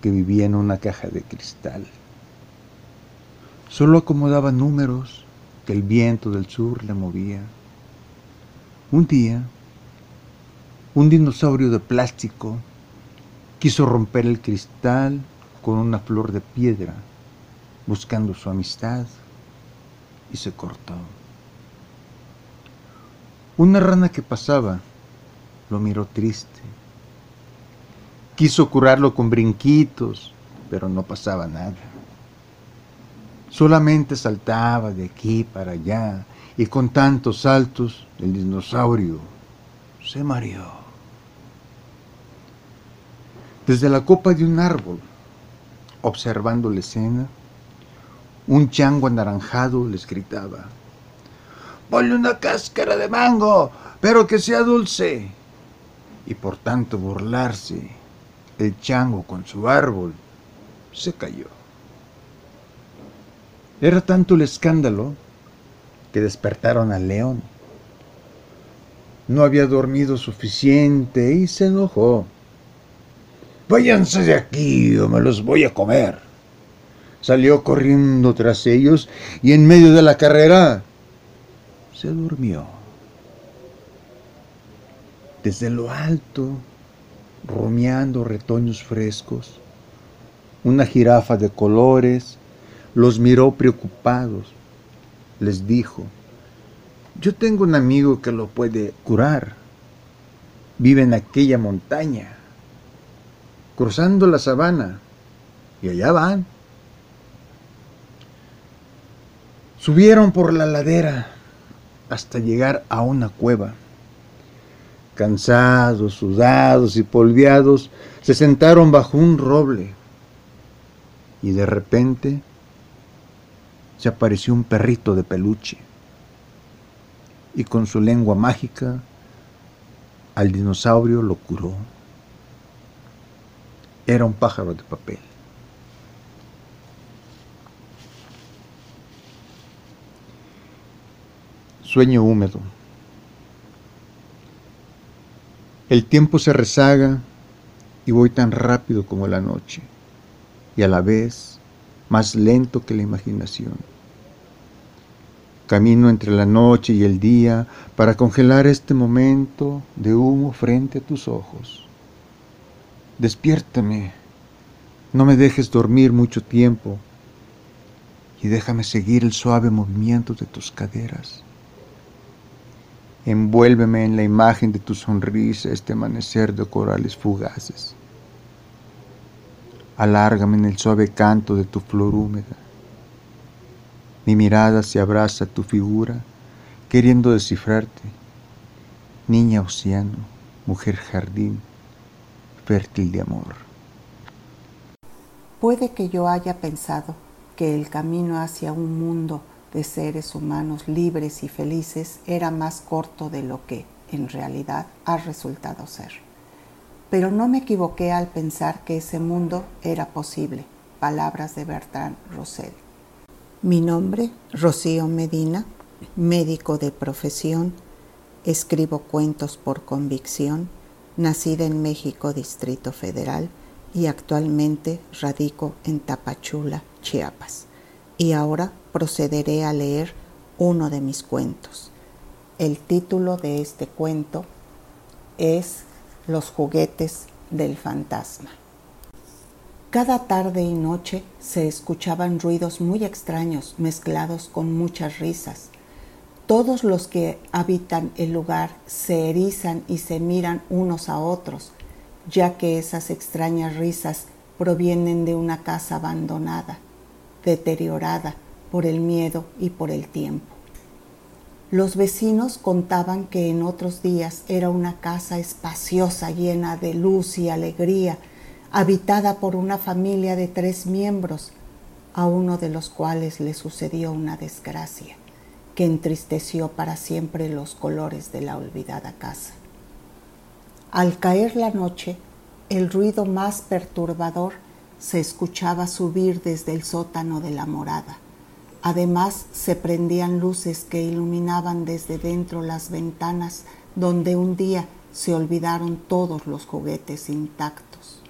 que vivía en una caja de cristal. Solo acomodaba números que el viento del sur le movía. Un día, un dinosaurio de plástico quiso romper el cristal con una flor de piedra, buscando su amistad, y se cortó. Una rana que pasaba lo miró triste. Quiso curarlo con brinquitos, pero no pasaba nada. Solamente saltaba de aquí para allá y con tantos saltos el dinosaurio se mareó. Desde la copa de un árbol, observando la escena, un chango anaranjado les gritaba, Ponle una cáscara de mango, pero que sea dulce y por tanto burlarse, el chango con su árbol se cayó. Era tanto el escándalo que despertaron al león. No había dormido suficiente y se enojó. Váyanse de aquí o me los voy a comer. Salió corriendo tras ellos y en medio de la carrera se durmió. Desde lo alto, rumiando retoños frescos, una jirafa de colores los miró preocupados. Les dijo, Yo tengo un amigo que lo puede curar. Vive en aquella montaña, cruzando la sabana, y allá van. Subieron por la ladera hasta llegar a una cueva. Cansados, sudados y polviados, se sentaron bajo un roble y de repente se apareció un perrito de peluche y con su lengua mágica al dinosaurio lo curó. Era un pájaro de papel. Sueño húmedo. El tiempo se rezaga y voy tan rápido como la noche y a la vez más lento que la imaginación. Camino entre la noche y el día para congelar este momento de humo frente a tus ojos. Despiértame, no me dejes dormir mucho tiempo y déjame seguir el suave movimiento de tus caderas. Envuélveme en la imagen de tu sonrisa este amanecer de corales fugaces. Alárgame en el suave canto de tu flor húmeda. Mi mirada se abraza a tu figura, queriendo descifrarte. Niña océano, mujer jardín, fértil de amor. Puede que yo haya pensado que el camino hacia un mundo de seres humanos libres y felices era más corto de lo que, en realidad, ha resultado ser. Pero no me equivoqué al pensar que ese mundo era posible. Palabras de Bertrand Russell. Mi nombre, Rocío Medina, médico de profesión, escribo cuentos por convicción, nacida en México, Distrito Federal, y actualmente radico en Tapachula, Chiapas. Y ahora procederé a leer uno de mis cuentos. El título de este cuento es Los juguetes del fantasma. Cada tarde y noche se escuchaban ruidos muy extraños mezclados con muchas risas. Todos los que habitan el lugar se erizan y se miran unos a otros, ya que esas extrañas risas provienen de una casa abandonada, deteriorada, por el miedo y por el tiempo. Los vecinos contaban que en otros días era una casa espaciosa, llena de luz y alegría, habitada por una familia de tres miembros, a uno de los cuales le sucedió una desgracia que entristeció para siempre los colores de la olvidada casa. Al caer la noche, el ruido más perturbador se escuchaba subir desde el sótano de la morada Además, se prendían luces que iluminaban desde dentro las ventanas donde un día se olvidaron todos los juguetes intactos.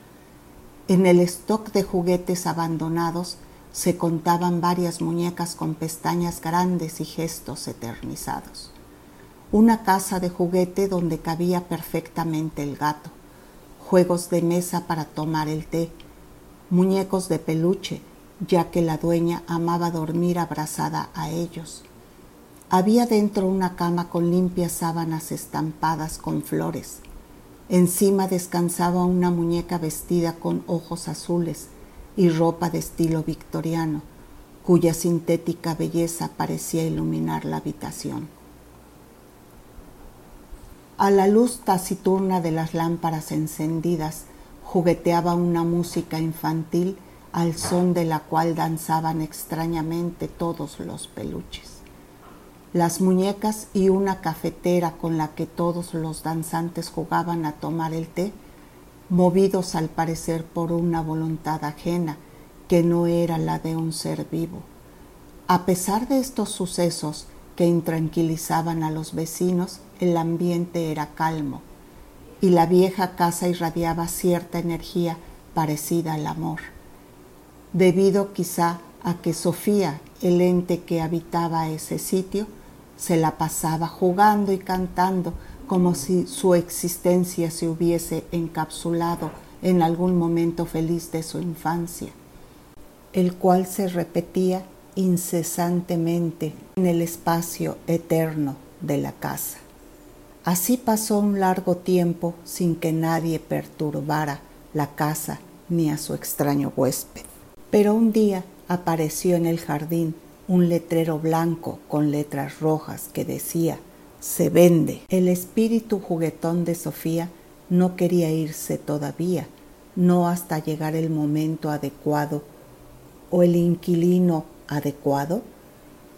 En el stock de juguetes abandonados se contaban varias muñecas con pestañas grandes y gestos eternizados. Una casa de juguete donde cabía perfectamente el gato, juegos de mesa para tomar el té, muñecos de peluche, ya que la dueña amaba dormir abrazada a ellos. Había dentro una cama con limpias sábanas estampadas con flores. Encima descansaba una muñeca vestida con ojos azules y ropa de estilo victoriano, cuya sintética belleza parecía iluminar la habitación. A la luz taciturna de las lámparas encendidas jugueteaba una música infantil al son de la cual danzaban extrañamente todos los peluches. Las muñecas y una cafetera con la que todos los danzantes jugaban a tomar el té, movidos al parecer por una voluntad ajena que no era la de un ser vivo. A pesar de estos sucesos que intranquilizaban a los vecinos, el ambiente era calmo y la vieja casa irradiaba cierta energía parecida al amor debido quizá a que Sofía, el ente que habitaba ese sitio, se la pasaba jugando y cantando como si su existencia se hubiese encapsulado en algún momento feliz de su infancia, el cual se repetía incesantemente en el espacio eterno de la casa. Así pasó un largo tiempo sin que nadie perturbara la casa ni a su extraño huésped. Pero un día apareció en el jardín un letrero blanco con letras rojas que decía se vende. El espíritu juguetón de Sofía no quería irse todavía, no hasta llegar el momento adecuado o el inquilino adecuado,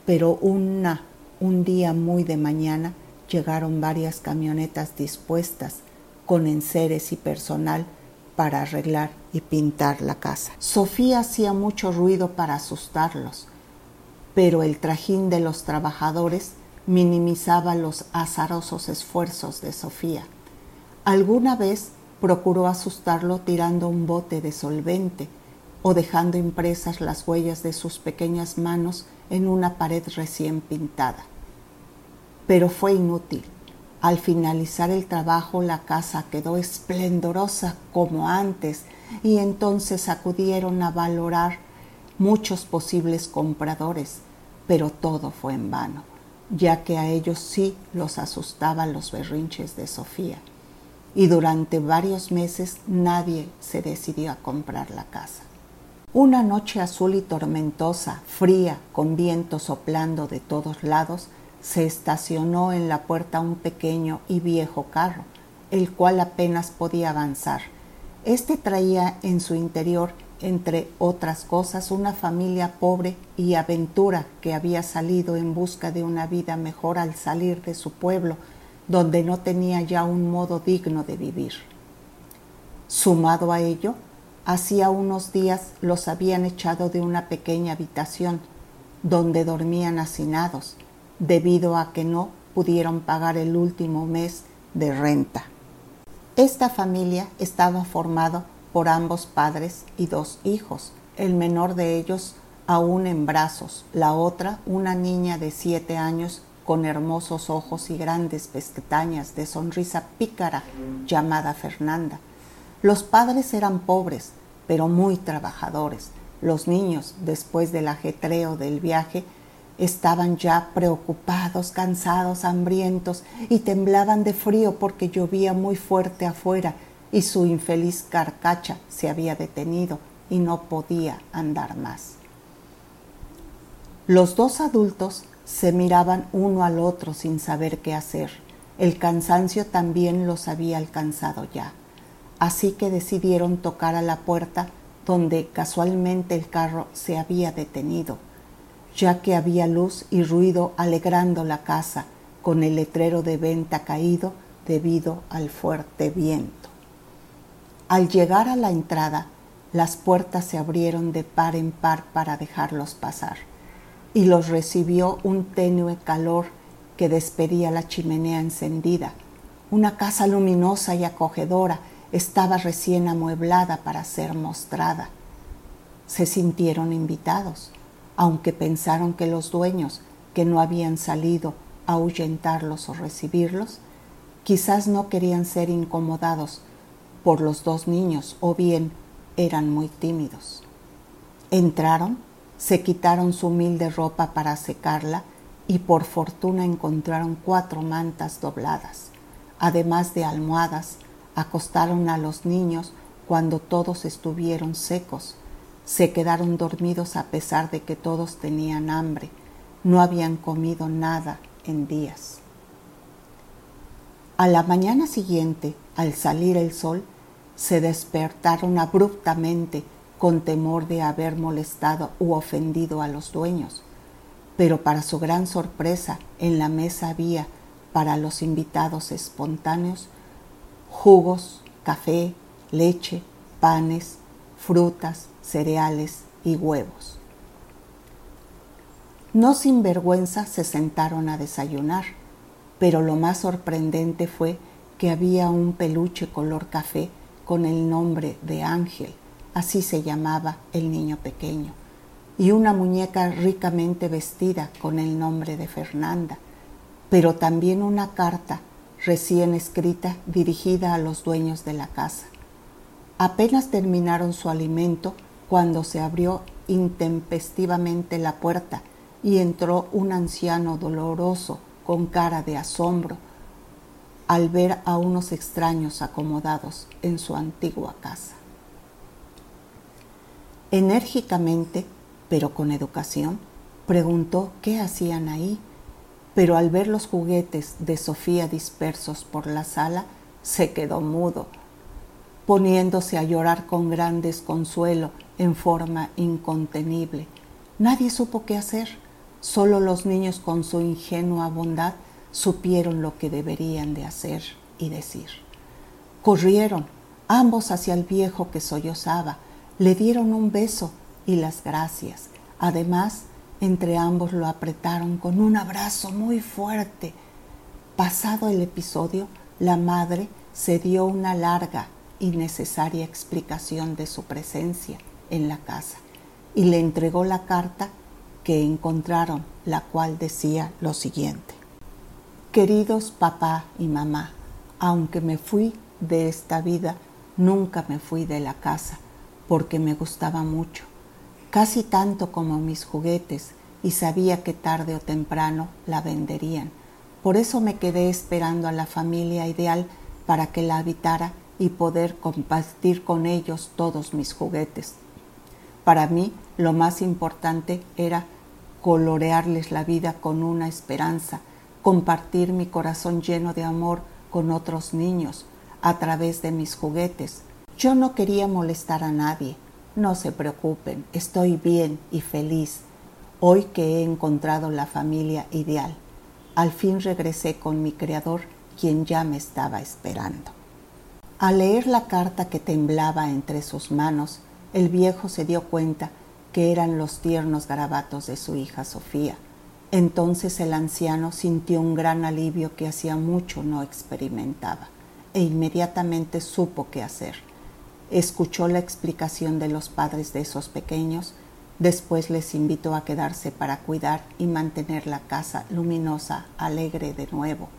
pero una, un día muy de mañana llegaron varias camionetas dispuestas con enseres y personal para arreglar y pintar la casa. Sofía hacía mucho ruido para asustarlos, pero el trajín de los trabajadores minimizaba los azarosos esfuerzos de Sofía. Alguna vez procuró asustarlo tirando un bote de solvente o dejando impresas las huellas de sus pequeñas manos en una pared recién pintada. Pero fue inútil. Al finalizar el trabajo la casa quedó esplendorosa como antes y entonces acudieron a valorar muchos posibles compradores, pero todo fue en vano, ya que a ellos sí los asustaban los berrinches de Sofía. Y durante varios meses nadie se decidió a comprar la casa. Una noche azul y tormentosa, fría, con viento soplando de todos lados, se estacionó en la puerta un pequeño y viejo carro, el cual apenas podía avanzar. Este traía en su interior, entre otras cosas, una familia pobre y aventura que había salido en busca de una vida mejor al salir de su pueblo, donde no tenía ya un modo digno de vivir. Sumado a ello, hacía unos días los habían echado de una pequeña habitación donde dormían hacinados, debido a que no pudieron pagar el último mes de renta. Esta familia estaba formada por ambos padres y dos hijos, el menor de ellos aún en brazos, la otra una niña de siete años con hermosos ojos y grandes pestañas de sonrisa pícara llamada Fernanda. Los padres eran pobres, pero muy trabajadores. Los niños, después del ajetreo del viaje, Estaban ya preocupados, cansados, hambrientos y temblaban de frío porque llovía muy fuerte afuera y su infeliz carcacha se había detenido y no podía andar más. Los dos adultos se miraban uno al otro sin saber qué hacer. El cansancio también los había alcanzado ya. Así que decidieron tocar a la puerta donde casualmente el carro se había detenido ya que había luz y ruido alegrando la casa con el letrero de venta caído debido al fuerte viento. Al llegar a la entrada, las puertas se abrieron de par en par para dejarlos pasar, y los recibió un tenue calor que despedía la chimenea encendida. Una casa luminosa y acogedora estaba recién amueblada para ser mostrada. Se sintieron invitados aunque pensaron que los dueños que no habían salido a ahuyentarlos o recibirlos, quizás no querían ser incomodados por los dos niños o bien eran muy tímidos. Entraron, se quitaron su humilde ropa para secarla y por fortuna encontraron cuatro mantas dobladas. Además de almohadas, acostaron a los niños cuando todos estuvieron secos se quedaron dormidos a pesar de que todos tenían hambre. No habían comido nada en días. A la mañana siguiente, al salir el sol, se despertaron abruptamente con temor de haber molestado u ofendido a los dueños. Pero para su gran sorpresa, en la mesa había, para los invitados espontáneos, jugos, café, leche, panes, frutas, cereales y huevos. No sin vergüenza se sentaron a desayunar, pero lo más sorprendente fue que había un peluche color café con el nombre de Ángel, así se llamaba el niño pequeño, y una muñeca ricamente vestida con el nombre de Fernanda, pero también una carta recién escrita dirigida a los dueños de la casa. Apenas terminaron su alimento, cuando se abrió intempestivamente la puerta y entró un anciano doloroso con cara de asombro al ver a unos extraños acomodados en su antigua casa. Enérgicamente, pero con educación, preguntó qué hacían ahí, pero al ver los juguetes de Sofía dispersos por la sala, se quedó mudo, poniéndose a llorar con gran desconsuelo en forma incontenible. Nadie supo qué hacer, solo los niños con su ingenua bondad supieron lo que deberían de hacer y decir. Corrieron ambos hacia el viejo que sollozaba, le dieron un beso y las gracias. Además, entre ambos lo apretaron con un abrazo muy fuerte. Pasado el episodio, la madre se dio una larga y necesaria explicación de su presencia en la casa y le entregó la carta que encontraron, la cual decía lo siguiente. Queridos papá y mamá, aunque me fui de esta vida, nunca me fui de la casa porque me gustaba mucho, casi tanto como mis juguetes, y sabía que tarde o temprano la venderían. Por eso me quedé esperando a la familia ideal para que la habitara y poder compartir con ellos todos mis juguetes. Para mí lo más importante era colorearles la vida con una esperanza, compartir mi corazón lleno de amor con otros niños a través de mis juguetes, yo no quería molestar a nadie. No se preocupen, estoy bien y feliz. Hoy que he encontrado la familia ideal, al fin regresé con mi Creador, quien ya me estaba esperando. Al leer la carta que temblaba entre sus manos, el viejo se dio cuenta que eran los tiernos garabatos de su hija Sofía. Entonces el anciano sintió un gran alivio que hacía mucho no experimentaba e inmediatamente supo qué hacer escuchó la explicación de los padres de esos pequeños, después les invitó a quedarse para cuidar y mantener la casa luminosa, alegre de nuevo.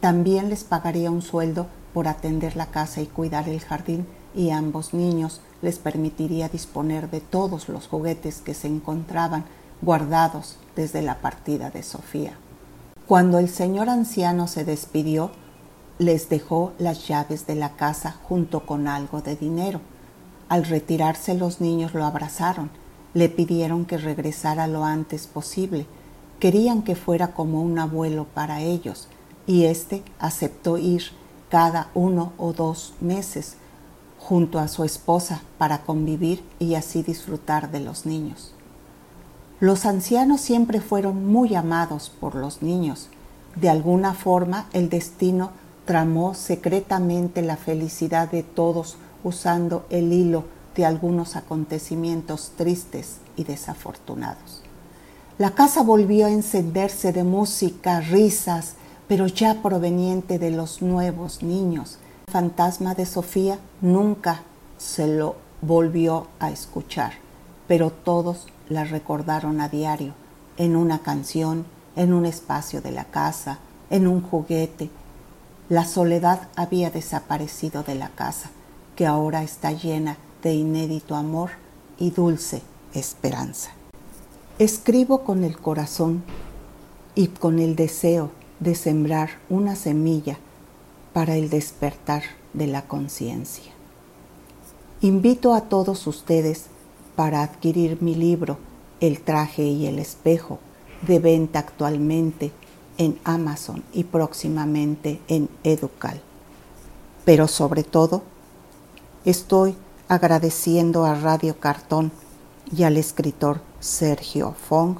También les pagaría un sueldo por atender la casa y cuidar el jardín y ambos niños les permitiría disponer de todos los juguetes que se encontraban guardados desde la partida de Sofía. Cuando el señor anciano se despidió, les dejó las llaves de la casa junto con algo de dinero. Al retirarse los niños lo abrazaron, le pidieron que regresara lo antes posible. Querían que fuera como un abuelo para ellos, y éste aceptó ir cada uno o dos meses junto a su esposa para convivir y así disfrutar de los niños. Los ancianos siempre fueron muy amados por los niños. De alguna forma el destino tramó secretamente la felicidad de todos usando el hilo de algunos acontecimientos tristes y desafortunados. La casa volvió a encenderse de música, risas, pero ya proveniente de los nuevos niños. Fantasma de Sofía nunca se lo volvió a escuchar, pero todos la recordaron a diario, en una canción, en un espacio de la casa, en un juguete, la soledad había desaparecido de la casa, que ahora está llena de inédito amor y dulce esperanza. Escribo con el corazón y con el deseo de sembrar una semilla para el despertar de la conciencia. Invito a todos ustedes para adquirir mi libro El traje y el espejo, de venta actualmente en Amazon y próximamente en Educal. Pero sobre todo, estoy agradeciendo a Radio Cartón y al escritor Sergio Fong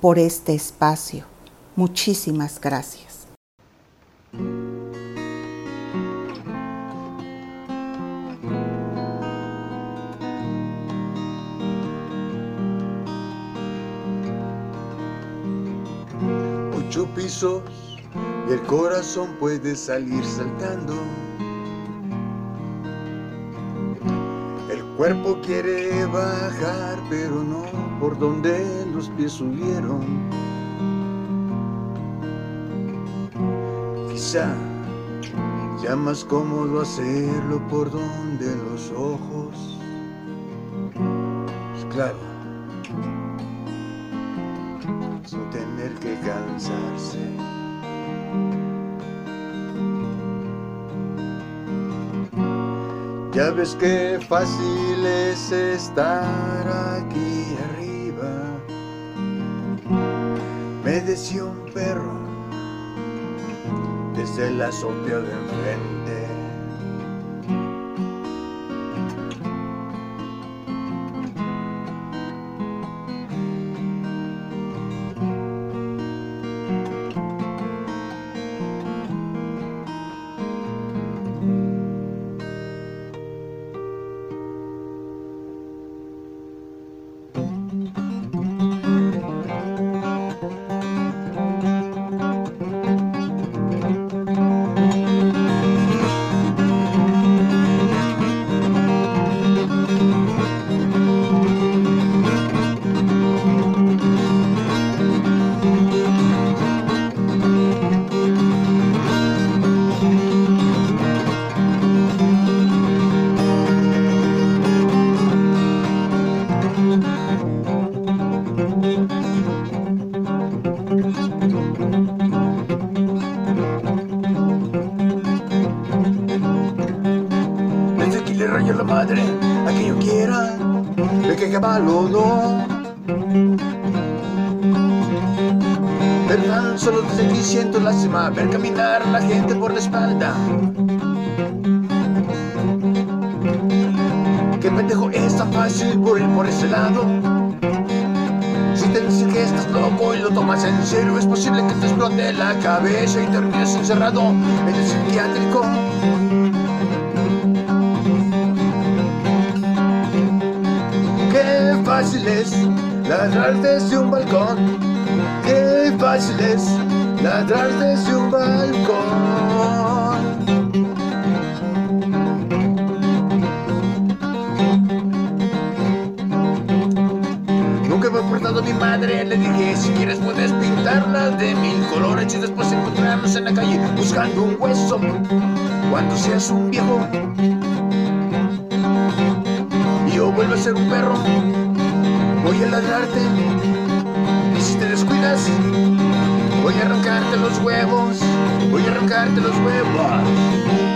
por este espacio. Muchísimas gracias. Pisos y el corazón puede salir saltando. El cuerpo quiere bajar, pero no por donde los pies subieron. Quizá ya más cómodo hacerlo por donde los ojos. Pues claro Ves qué fácil es estar aquí arriba. Me decía un perro desde la azotea de enfrente. De que no. Solo desde aquí siento lástima ver caminar a la gente por la espalda. Qué pendejo es tan fácil por ir por ese lado. Si te dicen que estás loco y lo tomas en serio, es posible que te explote la cabeza y termines encerrado en el psiquiátrico. Qué fácil es ladrar desde un balcón. Qué fácil es ladrar desde un balcón. Nunca me he portado mi madre, le dije si quieres puedes pintarla de mil colores y después encontrarnos en la calle buscando un hueso. Cuando seas un viejo y yo vuelvo a ser un perro, ladrarte. Y si te descuidas, voy a arrancarte los huevos, voy a arrancarte los huevos.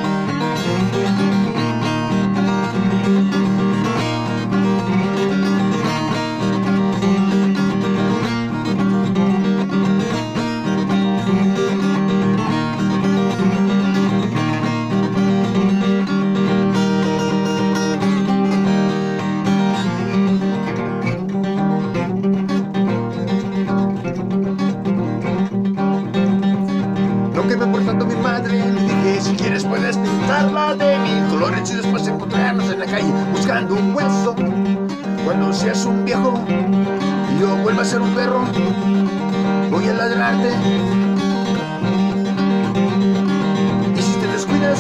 Y si te descuidas,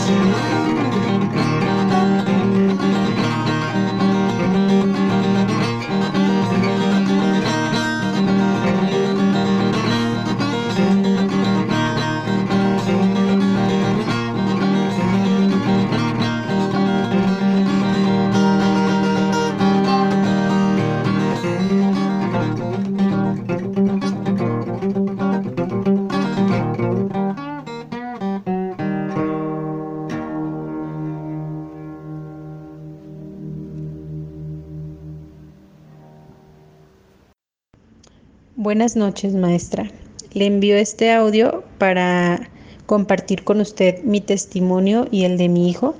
Buenas noches, maestra. Le envío este audio para compartir con usted mi testimonio y el de mi hijo.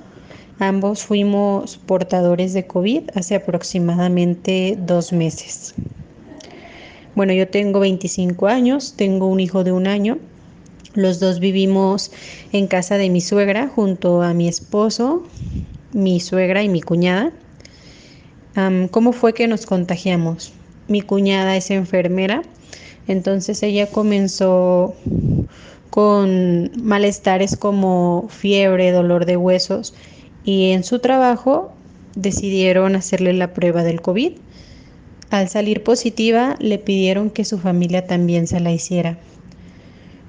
Ambos fuimos portadores de COVID hace aproximadamente dos meses. Bueno, yo tengo 25 años, tengo un hijo de un año. Los dos vivimos en casa de mi suegra junto a mi esposo, mi suegra y mi cuñada. ¿Cómo fue que nos contagiamos? Mi cuñada es enfermera, entonces ella comenzó con malestares como fiebre, dolor de huesos y en su trabajo decidieron hacerle la prueba del COVID. Al salir positiva le pidieron que su familia también se la hiciera.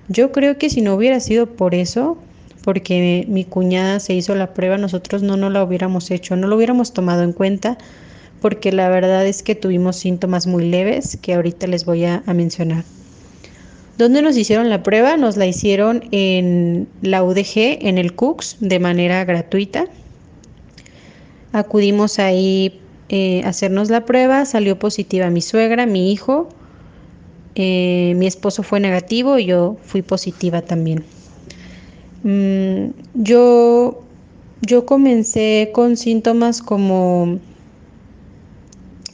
Yo creo que si no hubiera sido por eso, porque mi cuñada se hizo la prueba, nosotros no nos la hubiéramos hecho, no lo hubiéramos tomado en cuenta, porque la verdad es que tuvimos síntomas muy leves que ahorita les voy a, mencionar. ¿Dónde nos hicieron la prueba? Nos la hicieron en la UDG, en el CUCS, de manera gratuita. Acudimos ahí eh, a hacernos la prueba, salió positiva mi suegra, mi hijo, eh, mi esposo fue negativo y yo fui positiva también. Mm, yo, yo comencé con síntomas como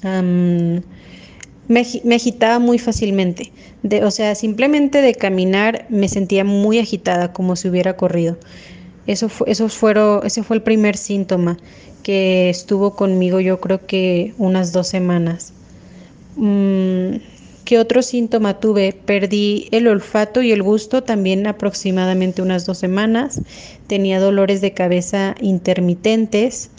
me, me, agitaba muy fácilmente. De, o sea, simplemente de caminar me sentía muy agitada, como si hubiera corrido. Eso fue, eso ese fue el primer síntoma que estuvo conmigo, yo creo que unas dos semanas. Mm, ¿Qué otro síntoma tuve? Perdí el olfato y el gusto también aproximadamente unas dos semanas. Tenía dolores de cabeza intermitentes.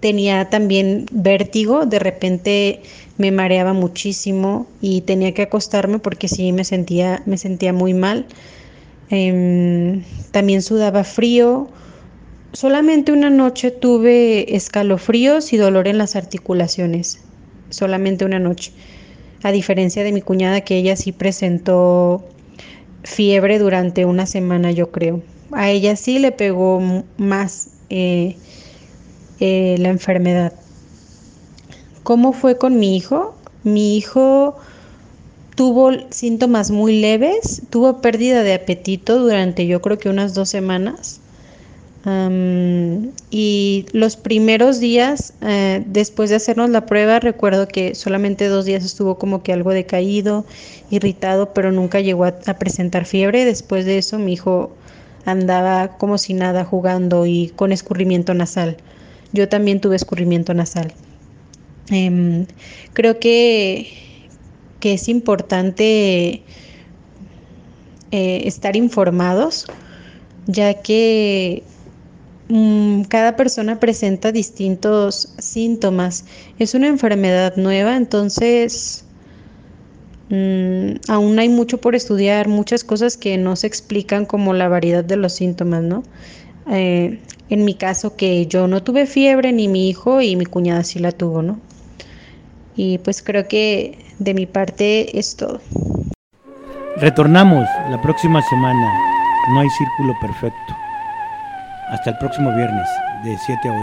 Tenía también vértigo, de repente me mareaba muchísimo y tenía que acostarme porque sí me sentía, me sentía muy mal. Em, también sudaba frío. Solamente una noche tuve escalofríos y dolor en las articulaciones solamente una noche. A diferencia de mi cuñada que ella sí presentó fiebre durante una semana, yo creo. A ella sí le pegó más eh, eh, la enfermedad. ¿Cómo fue con mi hijo? Mi hijo tuvo síntomas muy leves, tuvo pérdida de apetito durante yo creo que unas dos semanas y los primeros días, eh, después de hacernos la prueba, recuerdo que solamente dos días estuvo como que algo decaído, irritado, pero nunca llegó a, presentar fiebre. Después de eso, mi hijo andaba como si nada jugando y con escurrimiento nasal. Yo también tuve escurrimiento nasal. Em, creo que, que, es importante eh, estar informados, ya que Mm, cada persona presenta distintos síntomas. Es una enfermedad nueva, entonces mm, aún hay mucho por estudiar, muchas cosas que no se explican como la variedad de los síntomas, ¿no? Eh, en mi caso que yo no tuve fiebre, ni mi hijo y mi cuñada sí la tuvo, ¿no? Y pues creo que de mi parte es todo. Retornamos la próxima semana. No hay círculo perfecto. Hasta el próximo viernes de 7 a 8.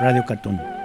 Radio Catón.